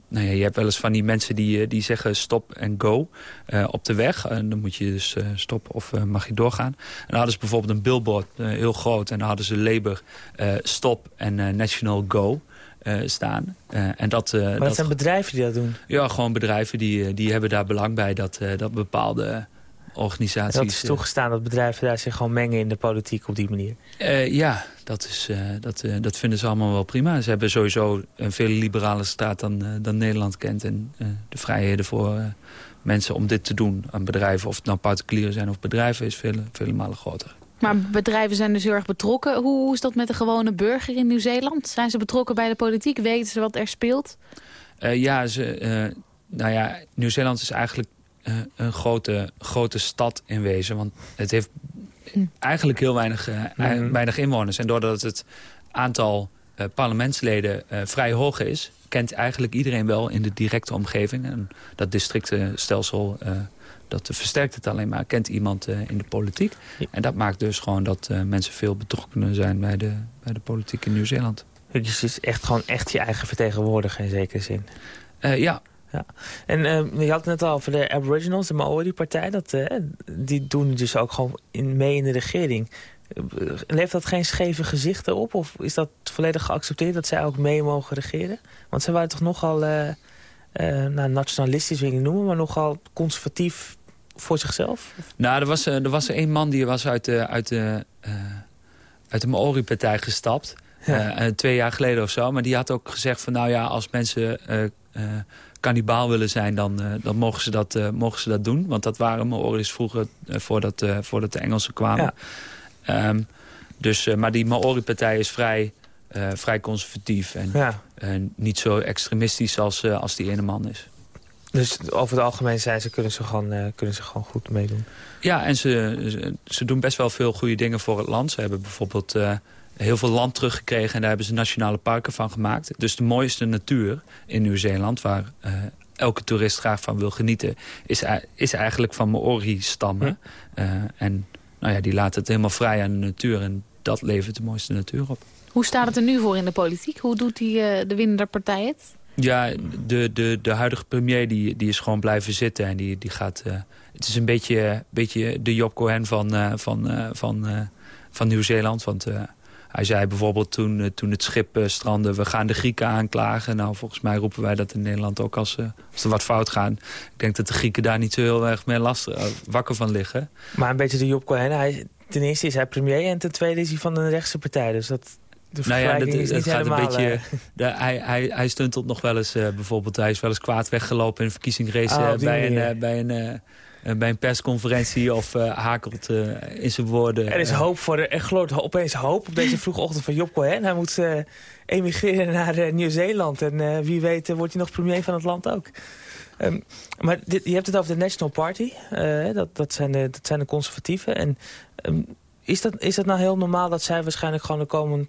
nou ja, je hebt wel eens van die mensen die, die zeggen stop en go op de weg. En dan moet je dus stoppen of mag je doorgaan. En dan hadden ze bijvoorbeeld een billboard, heel groot. En dan hadden ze Labour eh, stop en National go eh, staan. Eh, en dat, eh, Maar dat, dat zijn bedrijven die dat doen. ja, gewoon bedrijven die, die hebben daar belang bij dat, dat bepaalde organisaties... Dat is toegestaan dat bedrijven daar zich gewoon mengen in de politiek op die manier. Ja, dat, is, dat, dat vinden ze allemaal wel prima. Ze hebben sowieso een veel liberale staat dan, dan Nederland kent. En de vrijheden voor mensen om dit te doen aan bedrijven... of het nou particulieren zijn of bedrijven, is vele, vele malen groter. Maar bedrijven zijn dus heel erg betrokken. Hoe, hoe is dat met de gewone burger in Nieuw-Zeeland? Zijn ze betrokken bij de politiek? Weten ze wat er speelt? Eh, ja, ze, eh, nou ja, Nieuw-Zeeland is eigenlijk eh, een grote, grote stad in wezen. Want het heeft eigenlijk heel weinig, Mhm. weinig inwoners. En doordat het aantal eh, parlementsleden eh, vrij hoog is... kent eigenlijk iedereen wel in de directe omgeving. En dat districtenstelsel, eh, dat versterkt het alleen maar. Kent iemand eh, in de politiek. En dat maakt dus gewoon dat eh, mensen veel betrokkener zijn... bij de, bij de politiek in Nieuw-Zeeland. Dus het is echt gewoon echt je eigen vertegenwoordiger in zekere zin. Eh, ja, Ja. En eh, je had het net al over de Aboriginals, de Maori-partij. Dat, eh, die doen dus ook gewoon in, mee in de regering. Eh, Levert dat geen scheve gezichten op? Of is dat volledig geaccepteerd dat zij ook mee mogen regeren? Want zij waren toch nogal eh, eh, nou, nationalistisch, wil ik niet noemen... maar nogal conservatief voor zichzelf? Nou, er was, eh, er was één man die was uit de, uit de, eh, uit de Maori-partij gestapt. Ja. Eh, twee jaar geleden of zo. Maar die had ook gezegd van nou ja, als mensen kannibaal willen zijn, dan, dan mogen, ze dat, mogen ze dat doen. Want dat waren Maori's vroeger, voordat, voordat de Engelsen kwamen. Ja. Ehm, dus, maar die Maori-partij is vrij, vrij conservatief. En Ja. niet zo extremistisch als, als die ene man is. Dus over het algemeen zijn ze, kunnen, ze gewoon, eh, kunnen ze gewoon goed meedoen. Ja, en ze, ze, ze doen best wel veel goede dingen voor het land. Ze hebben bijvoorbeeld eh, heel veel land teruggekregen... en daar hebben ze nationale parken van gemaakt. Dus de mooiste natuur in Nieuw-Zeeland... waar eh, elke toerist graag van wil genieten... is, is eigenlijk van Maori-stammen. Eh, en nou ja, die laten het helemaal vrij aan de natuur... en dat levert de mooiste natuur op. Hoe staat het er nu voor in de politiek? Hoe doet die, eh, de winnende partij het? Ja, de, de, de huidige premier die, die is gewoon blijven zitten. En die, die gaat, eh, het is een beetje, beetje de Job Cohen van, eh, van, eh, van, van Nieuw-Zeeland. Want hij zei bijvoorbeeld toen, toen het schip strandde... we gaan de Grieken aanklagen. Nou, volgens mij roepen wij dat in Nederland ook als, als er wat fout gaat. Ik denk dat de Grieken daar niet zo heel erg meer last, wakker van liggen. Maar een beetje de Job Cohen. Hij, ten eerste is hij premier en ten tweede is hij van een rechtse partij. Dus dat, de Nou ja, dat, is het gaat een beetje. eh, De, hij, hij, hij stuntelt nog wel eens eh, bijvoorbeeld. Hij is wel eens kwaad weggelopen in een verkiezingsrace Ah, eh, bij, een, bij, een, bij een persconferentie of hakelt in zijn woorden. Er is hoop voor de, er gloort opeens hoop op deze vroege ochtend van Job Cohen. Hij moet emigreren naar Nieuw-Zeeland. En wie weet wordt hij nog premier van het land ook. Ehm, maar dit, je hebt het over de National Party. dat, dat, zijn de, dat zijn de conservatieven. En ehm, is, dat, is dat nou heel normaal dat zij waarschijnlijk gewoon de komende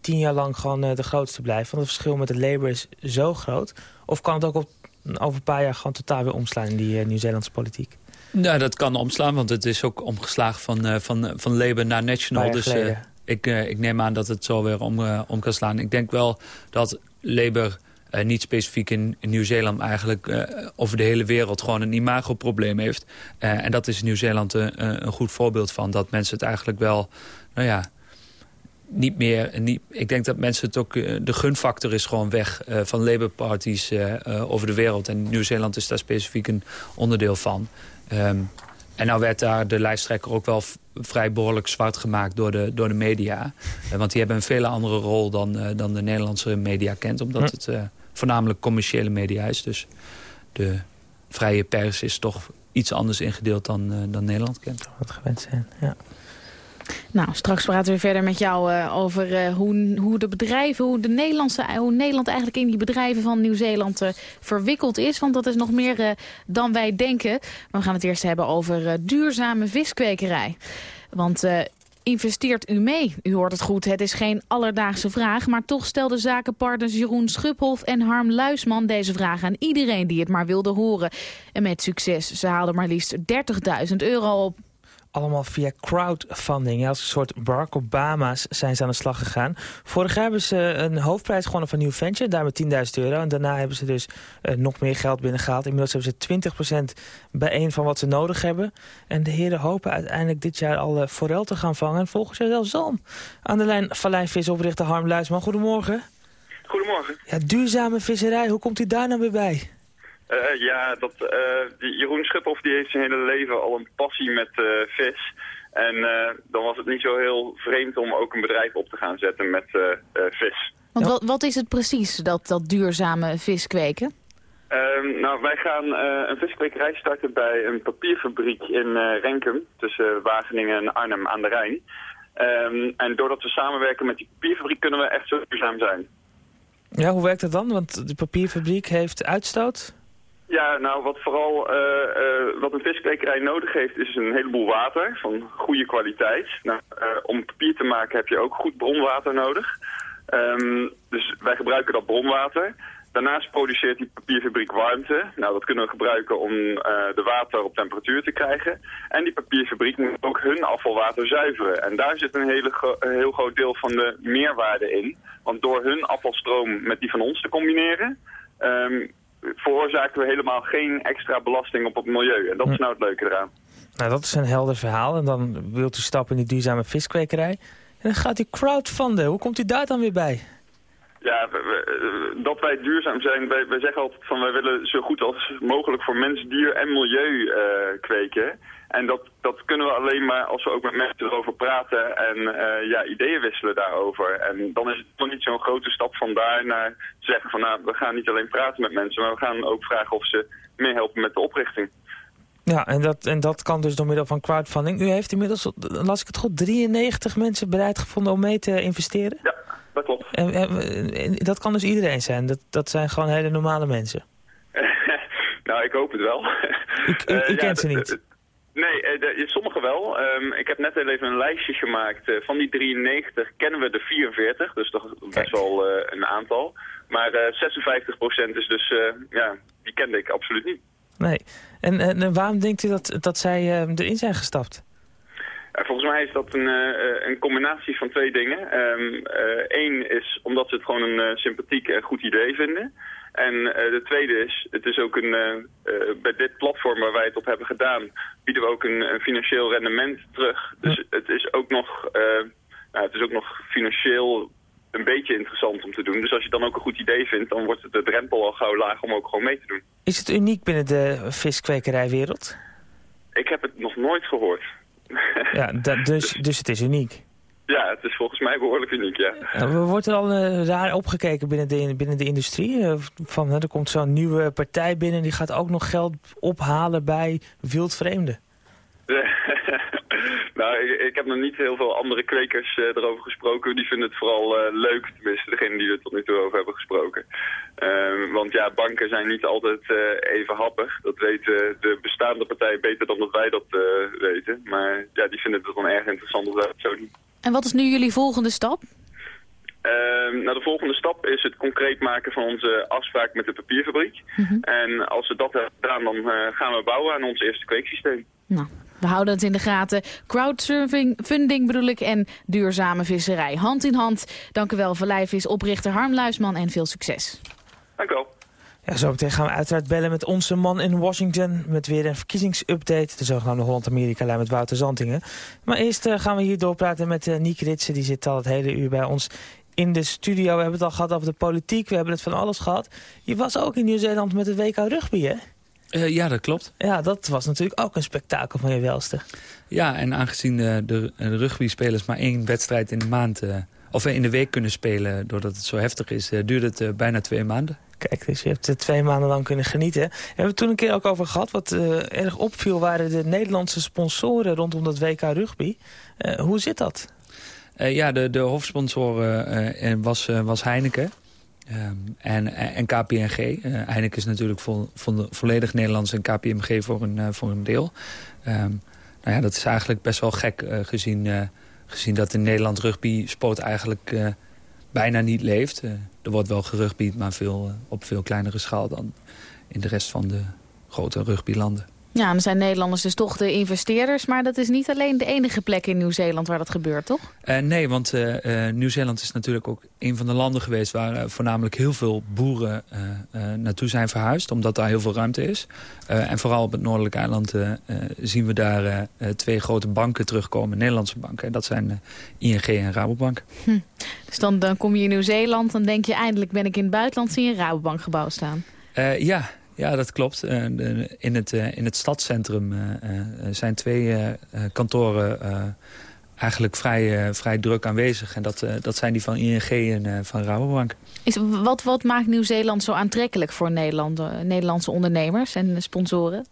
tien jaar lang gewoon eh, de grootste blijven? Want het verschil met het Labour is zo groot. Of kan het ook op, over een paar jaar gewoon totaal weer omslaan in die eh, Nieuw-Zeelandse politiek? Nou, dat kan omslaan, want het is ook omgeslagen van, eh, van, van Labour naar National. Dus ik, ik neem aan dat het zo weer om, om kan slaan. Ik denk wel dat Labour niet specifiek in, in Nieuw-Zeeland, eigenlijk eh, over de hele wereld gewoon een imagoprobleem heeft. En dat is Nieuw-Zeeland een, een goed voorbeeld van. Dat mensen het eigenlijk wel, nou ja, niet meer... Niet, ik denk dat mensen het ook... eh, de gunfactor is gewoon weg eh, van Labour parties eh, over de wereld. En Nieuw-Zeeland is daar specifiek een onderdeel van. Ehm, en nou werd daar de lijsttrekker ook wel vrij behoorlijk zwart gemaakt door de, door de media. Want die hebben een veel andere rol dan, dan de Nederlandse media kent. Omdat het voornamelijk commerciële media is. Dus de vrije pers is toch iets anders ingedeeld dan, dan Nederland kent. Wat gewend zijn, ja. Nou, straks praten we verder met jou eh, over eh, hoe, hoe de bedrijven, hoe, de Nederlandse, hoe Nederland eigenlijk in die bedrijven van Nieuw-Zeeland eh, verwikkeld is. Want dat is nog meer eh, dan wij denken. Maar we gaan het eerst hebben over eh, duurzame viskwekerij. Want eh, investeert u mee? U hoort het goed, het is geen alledaagse vraag. Maar toch stelden zakenpartners Jeroen Schuphoff en Harm Luisman deze vraag aan iedereen die het maar wilde horen. En met succes. Ze haalden maar liefst 30.000 euro op. Allemaal via crowdfunding. Ja, als een soort Barack Obama's zijn ze aan de slag gegaan. Vorig jaar hebben ze een hoofdprijs gewonnen van New Venture. Daar met 10.000 euro. En daarna hebben ze dus eh, nog meer geld binnengehaald. Inmiddels hebben ze 20% bijeen van wat ze nodig hebben. En de heren hopen uiteindelijk dit jaar al eh, forel te gaan vangen. En volgens jaar zelfs zalm. Aan de lijn Valleivisoprichter Harm Luisman. Goedemorgen. Goedemorgen. Ja, duurzame visserij. Hoe komt u daar nou weer bij? Eh, ja, dat, eh, Jeroen Schuphoff die heeft zijn hele leven al een passie met eh, vis. En eh, dan was het niet zo heel vreemd om ook een bedrijf op te gaan zetten met eh, eh, vis. Want wat, wat is het precies, dat, dat duurzame vis kweken? Ehm, nou, wij gaan eh, een viskwekerij starten bij een papierfabriek in eh, Renkum, tussen Wageningen en Arnhem aan de Rijn. Ehm, en doordat we samenwerken met die papierfabriek kunnen we echt zo duurzaam zijn. Ja, hoe werkt dat dan? Want de papierfabriek heeft uitstoot. Ja, nou wat vooral eh, eh, wat een viskwekerij nodig heeft is een heleboel water van goede kwaliteit. Nou, eh, om papier te maken heb je ook goed bronwater nodig. Ehm, dus wij gebruiken dat bronwater. Daarnaast produceert die papierfabriek warmte. Nou, dat kunnen we gebruiken om de water op temperatuur te krijgen. En die papierfabriek moet ook hun afvalwater zuiveren. En daar zit een, hele heel groot deel van de meerwaarde in. Want door hun afvalstroom met die van ons te combineren... ehm, veroorzaken we helemaal geen extra belasting op het milieu. En dat is nou het leuke eraan. Nou, dat is een helder verhaal. En dan wilt u stappen in die duurzame viskwekerij. En dan gaat u crowdfunden. Hoe komt u daar dan weer bij? Ja, we- we- eh, dat wij duurzaam zijn, wij, wij zeggen altijd van wij willen zo goed als mogelijk voor mens, dier en milieu eh, kweken. En dat, dat kunnen we alleen maar als we ook met mensen erover praten en eh, ja, ideeën wisselen daarover. En dan is het nog niet zo'n grote stap van daar naar zeggen van nou, we gaan niet alleen praten met mensen, maar we gaan ook vragen of ze meehelpen met de oprichting. Ja, en dat, en dat kan dus door middel van crowdfunding. U heeft inmiddels, las ik het goed, 93 mensen bereid gevonden om mee te investeren? Ja, dat klopt. En, en- en dat kan dus iedereen zijn? Dat, dat zijn gewoon hele normale mensen? nou, ik hoop het wel. U, u, Eh, ja, kent ze niet? Nee, eh, de- sommige wel. Ehm, ik heb net heel even een lijstje gemaakt. Eh, van die 93 kennen we de 44, dus toch best wel eh, een aantal. Maar eh 56% is dus, ja, die kende ik absoluut niet. Nee. En, en, waarom denkt u dat, dat zij eh, erin zijn gestapt? Volgens mij is dat een, een combinatie van twee dingen. Eén is omdat ze het gewoon een sympathiek en goed idee vinden. En eh, de tweede is, het is ook een, eh, eh, bij dit platform waar wij het op hebben gedaan, bieden we ook een, een financieel rendement terug. Dus het is ook nog, nou, het is ook nog financieel een beetje interessant om te doen. Dus als je dan ook een goed idee vindt, dan wordt de drempel al gauw laag om ook gewoon mee te doen. Is het uniek binnen de viskwekerijwereld? Ik heb het nog nooit gehoord. Ja, dus, dus het is uniek. Ja, het is volgens mij behoorlijk uniek, ja. Uh, wordt er al uh, raar opgekeken binnen de, binnen de industrie? Uh, van, er komt zo'n nieuwe partij binnen die gaat ook nog geld ophalen bij wildvreemden. nou, ik, ik, heb nog niet heel veel andere kwekers uh, erover gesproken. Die vinden het vooral uh, leuk, tenminste degene die we tot nu toe over hebben gesproken. Uh, want ja, banken zijn niet altijd even happig. Dat weten de bestaande partijen beter dan dat wij dat weten. Maar ja, die vinden het dan erg interessant dat wij het zo doen. En wat is nu jullie volgende stap? Uh, nou, de volgende stap is het concreet maken van onze afspraak met de papierfabriek. Mm -hmm. En als we dat hebben gedaan, dan uh, gaan we bouwen aan ons eerste kweeksysteem. Nou, we houden het in de gaten. Crowdsurfing, funding bedoel ik en duurzame visserij. Hand in hand. Dank u wel, Verlijvis, oprichter Harm Luisman en veel succes. Dank u wel. Ja, zometeen gaan we uiteraard bellen met onze man in Washington... met weer een verkiezingsupdate, de zogenaamde Holland-Amerika-lijn met Wouter Zantingen. Maar eerst eh, gaan we hier doorpraten met uh, Niek Ritsen. Die zit al het hele uur bij ons in de studio. We hebben het al gehad over de politiek, we hebben het van alles gehad. Je was ook in Nieuw-Zeeland met het WK Rugby, hè? Uh, ja, dat klopt. Ja, dat was natuurlijk ook een spektakel van je welste. Ja, en aangezien de, de, de rugby-spelers maar één wedstrijd in de maand... Of in de week kunnen spelen, doordat het zo heftig is... Duurde het bijna twee maanden. Kijk, dus je hebt twee maanden lang kunnen genieten. We hebben het toen een keer ook over gehad. Wat erg opviel waren de Nederlandse sponsoren rondom dat WK Rugby. hoe zit dat? ja, de, de hoofdsponsor was, was Heineken. En, en KPNG. Uh, Heineken is natuurlijk vo, vo, volledig Nederlands en KPMG voor een, voor een deel. Um, nou ja, dat is eigenlijk best wel gek gezien, gezien dat in Nederland rugby sport eigenlijk bijna niet leeft. er wordt wel gerugbied, maar veel, op veel kleinere schaal dan in de rest van de grote rugbylanden. Ja, dan zijn Nederlanders dus toch de investeerders. Maar dat is niet alleen de enige plek in Nieuw-Zeeland waar dat gebeurt, toch? Uh, nee, want uh, uh, Nieuw-Zeeland is natuurlijk ook een van de landen geweest... waar voornamelijk heel veel boeren naartoe zijn verhuisd. Omdat daar heel veel ruimte is. en vooral op het noordelijke eiland zien we daar twee grote banken terugkomen. Nederlandse banken. En dat zijn ING en Rabobank. Hm. Dus dan, dan kom je in Nieuw-Zeeland, dan denk je eindelijk ben ik in het buitenland... zie je een Rabobankgebouw staan. ja, ja, dat klopt. in, het, in het stadscentrum zijn twee kantoren eigenlijk vrij, vrij druk aanwezig. En dat, dat zijn die van ING en van Rabobank. Is, wat, wat maakt Nieuw-Zeeland zo aantrekkelijk voor Nederland, Nederlandse ondernemers en sponsoren?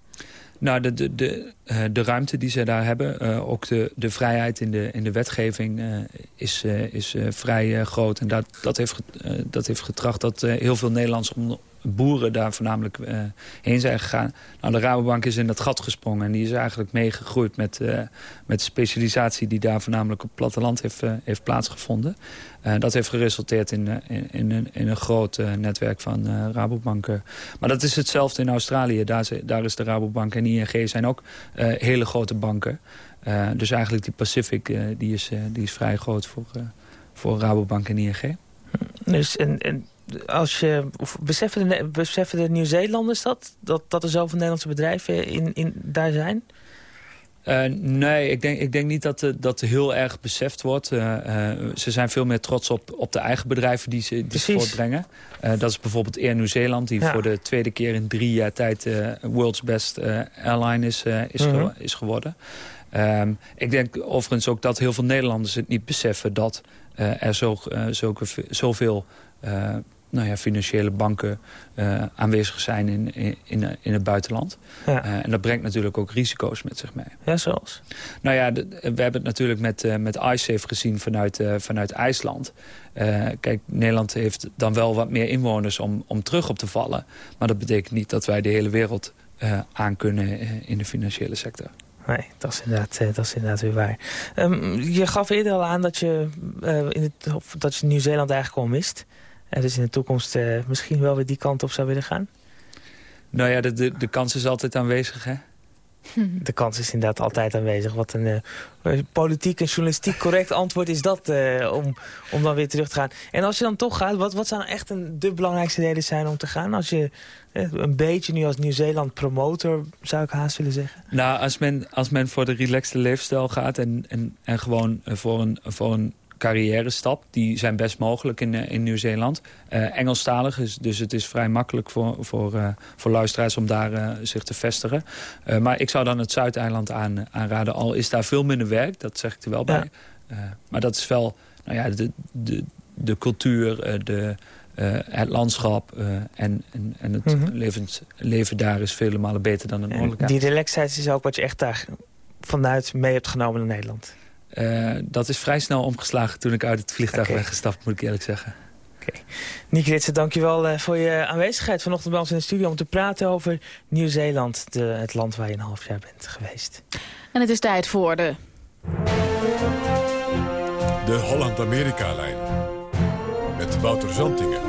Nou, de, de, de, de ruimte die ze daar hebben, uh, ook de, de vrijheid in de, in de wetgeving uh, is, uh, is vrij groot. En dat, dat, heeft, dat heeft getracht dat heel veel Nederlandse boeren daar voornamelijk uh, heen zijn gegaan. Nou, de Rabobank is in dat gat gesprongen en die is eigenlijk meegegroeid met, uh, met specialisatie die daar voornamelijk op het platteland heeft, uh, heeft plaatsgevonden. dat heeft geresulteerd in, in, een, in een groot netwerk van Rabobanken. Maar dat is hetzelfde in Australië. Daar, daar is de Rabobank en ING zijn ook hele grote banken. dus eigenlijk die Pacific die is, die is vrij groot voor, voor Rabobank en ING. Dus en, en als je, beseffen de, beseffen de Nieuw-Zeelanders dat, dat? Dat er zoveel Nederlandse bedrijven in, in, daar zijn? Uh, nee, ik denk, ik denk niet dat, dat heel erg beseft wordt. Uh, uh, ze zijn veel meer trots op, op de eigen bedrijven die ze, die ze voortbrengen. dat is bijvoorbeeld Air Nieuw-Zeeland... die ja. voor de tweede keer in drie jaar tijd World's Best Airline is, is, -huh. ge is geworden. Um, ik denk overigens ook dat heel veel Nederlanders het niet beseffen... dat er zo, zulke, zoveel nou ja, financiële banken uh, aanwezig zijn in, in, in het buitenland. Ja. Uh, en dat brengt natuurlijk ook risico's met zich mee. Ja, zoals? Nou ja, de, we hebben het natuurlijk met, uh, met iSafe gezien vanuit, vanuit IJsland. kijk, Nederland heeft dan wel wat meer inwoners om, om terug op te vallen. Maar dat betekent niet dat wij de hele wereld aan kunnen in de financiële sector. Nee, dat is inderdaad, dat is inderdaad weer waar. Um, je gaf eerder al aan dat je, in het, dat je Nieuw-Zeeland eigenlijk al mist. En dus in de toekomst uh, misschien wel weer die kant op zou willen gaan? Nou ja, de, de, de kans is altijd aanwezig, hè? De kans is inderdaad altijd aanwezig. Wat een uh, politiek en journalistiek correct antwoord is dat uh, om, om dan weer terug te gaan. En als je dan toch gaat, wat, wat zou nou echt een, de belangrijkste reden zijn om te gaan? Als je uh, een beetje nu als Nieuw-Zeeland promotor, zou ik haast willen zeggen. Nou, als men, als men voor de relaxte leefstijl gaat en, en, en gewoon voor een, voor een carrière stap. Die zijn best mogelijk in, in Nieuw-Zeeland. Uh, Engelstalig, is, dus het is vrij makkelijk voor, voor, uh, voor luisteraars om daar uh, zich te vestigen. maar ik zou dan het Zuideiland aan, aanraden. Al is daar veel minder werk, dat zeg ik er wel bij. Maar dat is wel nou ja, de, de, de cultuur, de, het landschap en, en, en het mm -hmm. levens, leven daar is vele malen beter dan in Noordelijke. Die relaxheid is ook wat je echt daar vanuit mee hebt genomen naar Nederland. Uh, dat is vrij snel omgeslagen toen ik uit het vliegtuig okay. ben gestapt, moet ik eerlijk zeggen. Oké. Okay. Niek Ritsen, dankjewel uh, voor je aanwezigheid vanochtend bij ons in de studio... om te praten over Nieuw-Zeeland, het land waar je een half jaar bent geweest. En het is tijd voor de... De Holland-Amerika-lijn. Met Wouter Zantingen.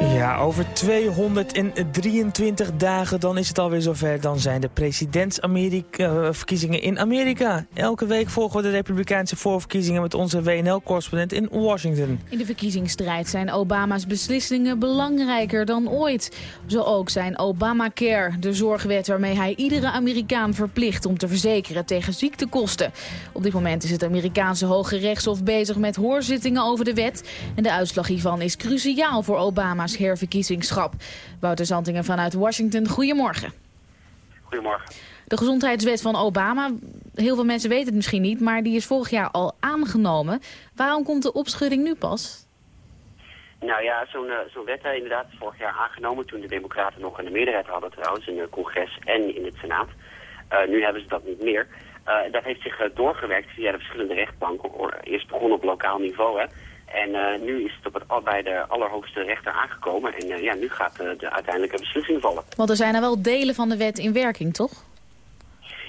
Ja, over 223 dagen dan is het alweer zover. Dan zijn de presidentsverkiezingen in Amerika. Elke week volgen we de republikeinse voorverkiezingen met onze WNL-correspondent in Washington. In de verkiezingsstrijd zijn Obama's beslissingen belangrijker dan ooit. Zo ook zijn Obamacare, de zorgwet waarmee hij iedere Amerikaan verplicht om te verzekeren tegen ziektekosten. Op dit moment is het Amerikaanse Hoge Rechtshof bezig met hoorzittingen over de wet. En de uitslag hiervan is cruciaal voor Obama's herverkiezingschap. Wouter Zantingen vanuit Washington, goedemorgen. Goedemorgen. De gezondheidswet van Obama, heel veel mensen weten het misschien niet... maar die is vorig jaar al aangenomen. Waarom komt de opschudding nu pas? Nou ja, zo'n eh, wet eh, inderdaad vorig jaar aangenomen toen de democraten nog een meerderheid hadden trouwens in het congres en in het senaat. Eh, nu hebben ze dat niet meer. Dat heeft zich doorgewerkt via de verschillende rechtbanken. Eerst begonnen op lokaal niveau hè. En eh, nu is het op het, bij de allerhoogste rechter aangekomen. En eh, ja, nu gaat eh, de uiteindelijke beslissing vallen. Want er zijn er wel delen van de wet in werking, toch?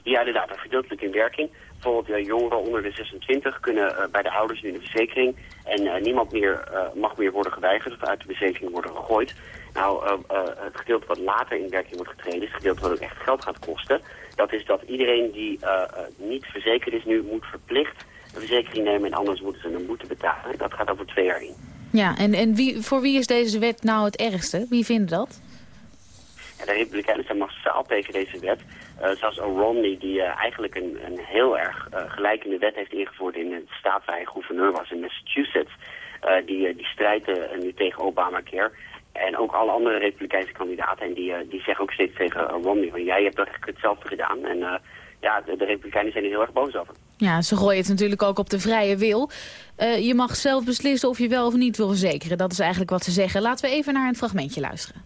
Ja, inderdaad, een gedeeltelijk in werking. Bijvoorbeeld jongeren onder de 26 kunnen bij de ouders nu de verzekering. En niemand meer, mag meer worden geweigerd of uit de verzekering worden gegooid. Nou, het gedeelte wat later in werking wordt getreden, is het gedeelte wat ook echt geld gaat kosten. Dat is dat iedereen die niet verzekerd is nu moet verplicht een verzekering nemen en anders moeten ze een boete betalen. Dat gaat over twee jaar in. Ja, en, en wie, voor wie is deze wet nou het ergste? Wie vindt dat? Ja, de Republikeinen zijn massaal tegen deze wet. Eh zelfs Romney, die eh, eigenlijk een, een heel erg eh, gelijkende wet heeft ingevoerd in de staat waar hij gouverneur was in Massachusetts. Die, die strijden eh, nu tegen Obamacare. En ook alle andere Republikeinse kandidaten. En die, die zeggen ook steeds tegen Romney van jij hebt eigenlijk hetzelfde gedaan. En ja, de, de Republikeinen zijn er heel erg boos over. Ja, ze gooien het natuurlijk ook op de vrije wil. Eh, je mag zelf beslissen of je wel of niet wil verzekeren. Dat is eigenlijk wat ze zeggen. Laten we even naar een fragmentje luisteren.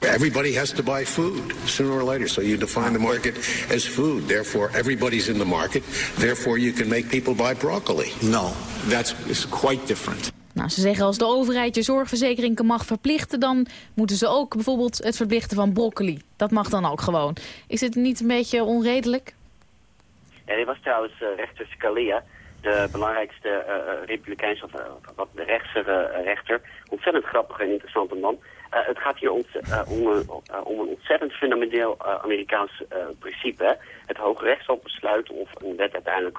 Everybody has to buy food sooner or later. So you define the market as food. Therefore, everybody's in the market. Therefore, you can make people buy broccoli. No, that is quite different. Nou, ze zeggen als de overheid je zorgverzekering mag verplichten... dan moeten ze ook bijvoorbeeld het verplichten van broccoli. Dat mag dan ook gewoon. Is het niet een beetje onredelijk? Ja, dit was trouwens eh, rechter Scalia, de belangrijkste eh, eh, republikeinse, of wat de rechtse rechter. Ontzettend grappige en interessante man. Het gaat hier eh, om, een, om een ontzettend fundamenteel Amerikaans principe. hè. Het Hoge Rechtshof besluit of een wet uiteindelijk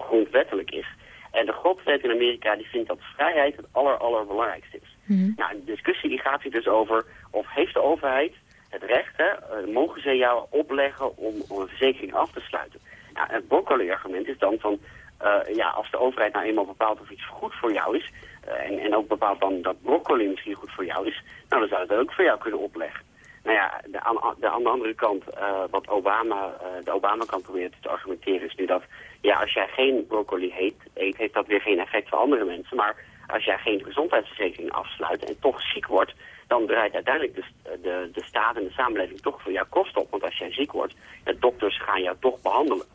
grondwettelijk is. En de grondwet in Amerika die vindt dat vrijheid het aller, allerbelangrijkste is. Nou, de discussie die gaat hier dus over of heeft de overheid het recht, hè, mogen ze jou opleggen om, om een verzekering af te sluiten. Het broccoli-argument is dan van, eh, ja, als de overheid nou eenmaal bepaalt of iets goed voor jou is, eh, en, ook bepaalt dan dat broccoli misschien goed voor jou is, nou dan zou het ook voor jou kunnen opleggen. Nou ja, de, aan, de, andere kant, eh, wat Obama, de Obama-kant probeert te argumenteren, is nu dat, ja, als jij geen broccoli eet, eet, heeft dat weer geen effect voor andere mensen. Maar als jij geen gezondheidsverzekering afsluit en toch ziek wordt, dan draait uiteindelijk de, de, de staat en de samenleving toch voor jouw kosten op. Want als jij ziek wordt, de dokters gaan jou toch behandelen.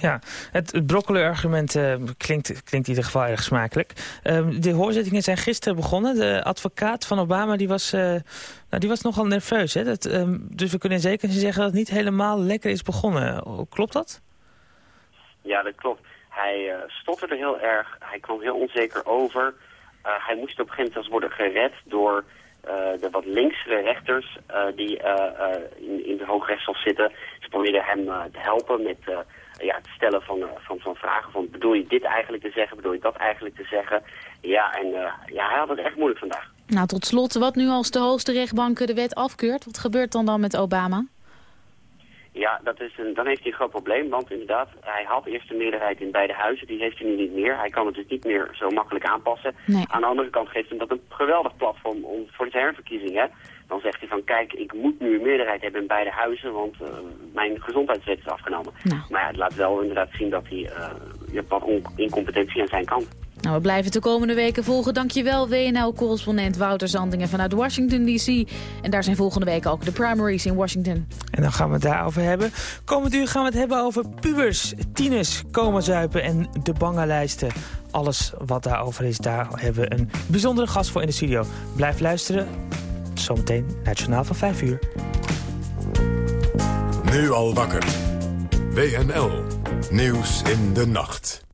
Ja, het, het broccoli-argument eh, klinkt, klinkt in ieder geval erg smakelijk. Ehm, de hoorzittingen zijn gisteren begonnen. De advocaat van Obama die was, eh, nou, die was nogal nerveus. Hè? Dat, ehm, dus we kunnen in zekere zin zeggen dat het niet helemaal lekker is begonnen. Klopt dat? Ja, dat klopt. Hij uh, stotterde heel erg. Hij kwam heel onzeker over. Hij moest op een gegeven moment zelfs worden gered door de wat linksere rechters die in, in de Hoogrechtshof zitten. Ze probeerden hem te helpen met ja, het stellen van, van, van vragen. Van, bedoel je dit eigenlijk te zeggen? Bedoel je dat eigenlijk te zeggen? Ja, en ja, hij had het echt moeilijk vandaag. Nou, tot slot, wat nu als de hoogste rechtbank de wet afkeurt? Wat gebeurt dan dan met Obama? Ja, dat is een, dan heeft hij een groot probleem, want inderdaad, hij had eerst een meerderheid in beide huizen, die heeft hij nu niet meer. Hij kan het dus niet meer zo makkelijk aanpassen. Nee. Aan de andere kant geeft hem dat een geweldig platform om, voor de herverkiezing. Dan zegt hij van, kijk, ik moet nu een meerderheid hebben in beide huizen, want uh, mijn gezondheidswet is afgenomen. Nou. Maar ja, het laat wel inderdaad zien dat hij uh, wat incompetentie aan zijn kant. Nou, we blijven de komende weken volgen. Dankjewel WNL-correspondent Wouter Zandingen vanuit Washington D.C. En daar zijn volgende week ook de primaries in Washington. En dan gaan we het daarover hebben. Komend uur gaan we het hebben over pubers, tieners, coma zuipen en de bangenlijsten. Alles wat daarover is, daar hebben we een bijzondere gast voor in de studio. Blijf luisteren. Zometeen naar het journaal van 5 uur. Nu al wakker. WNL. Nieuws in de nacht.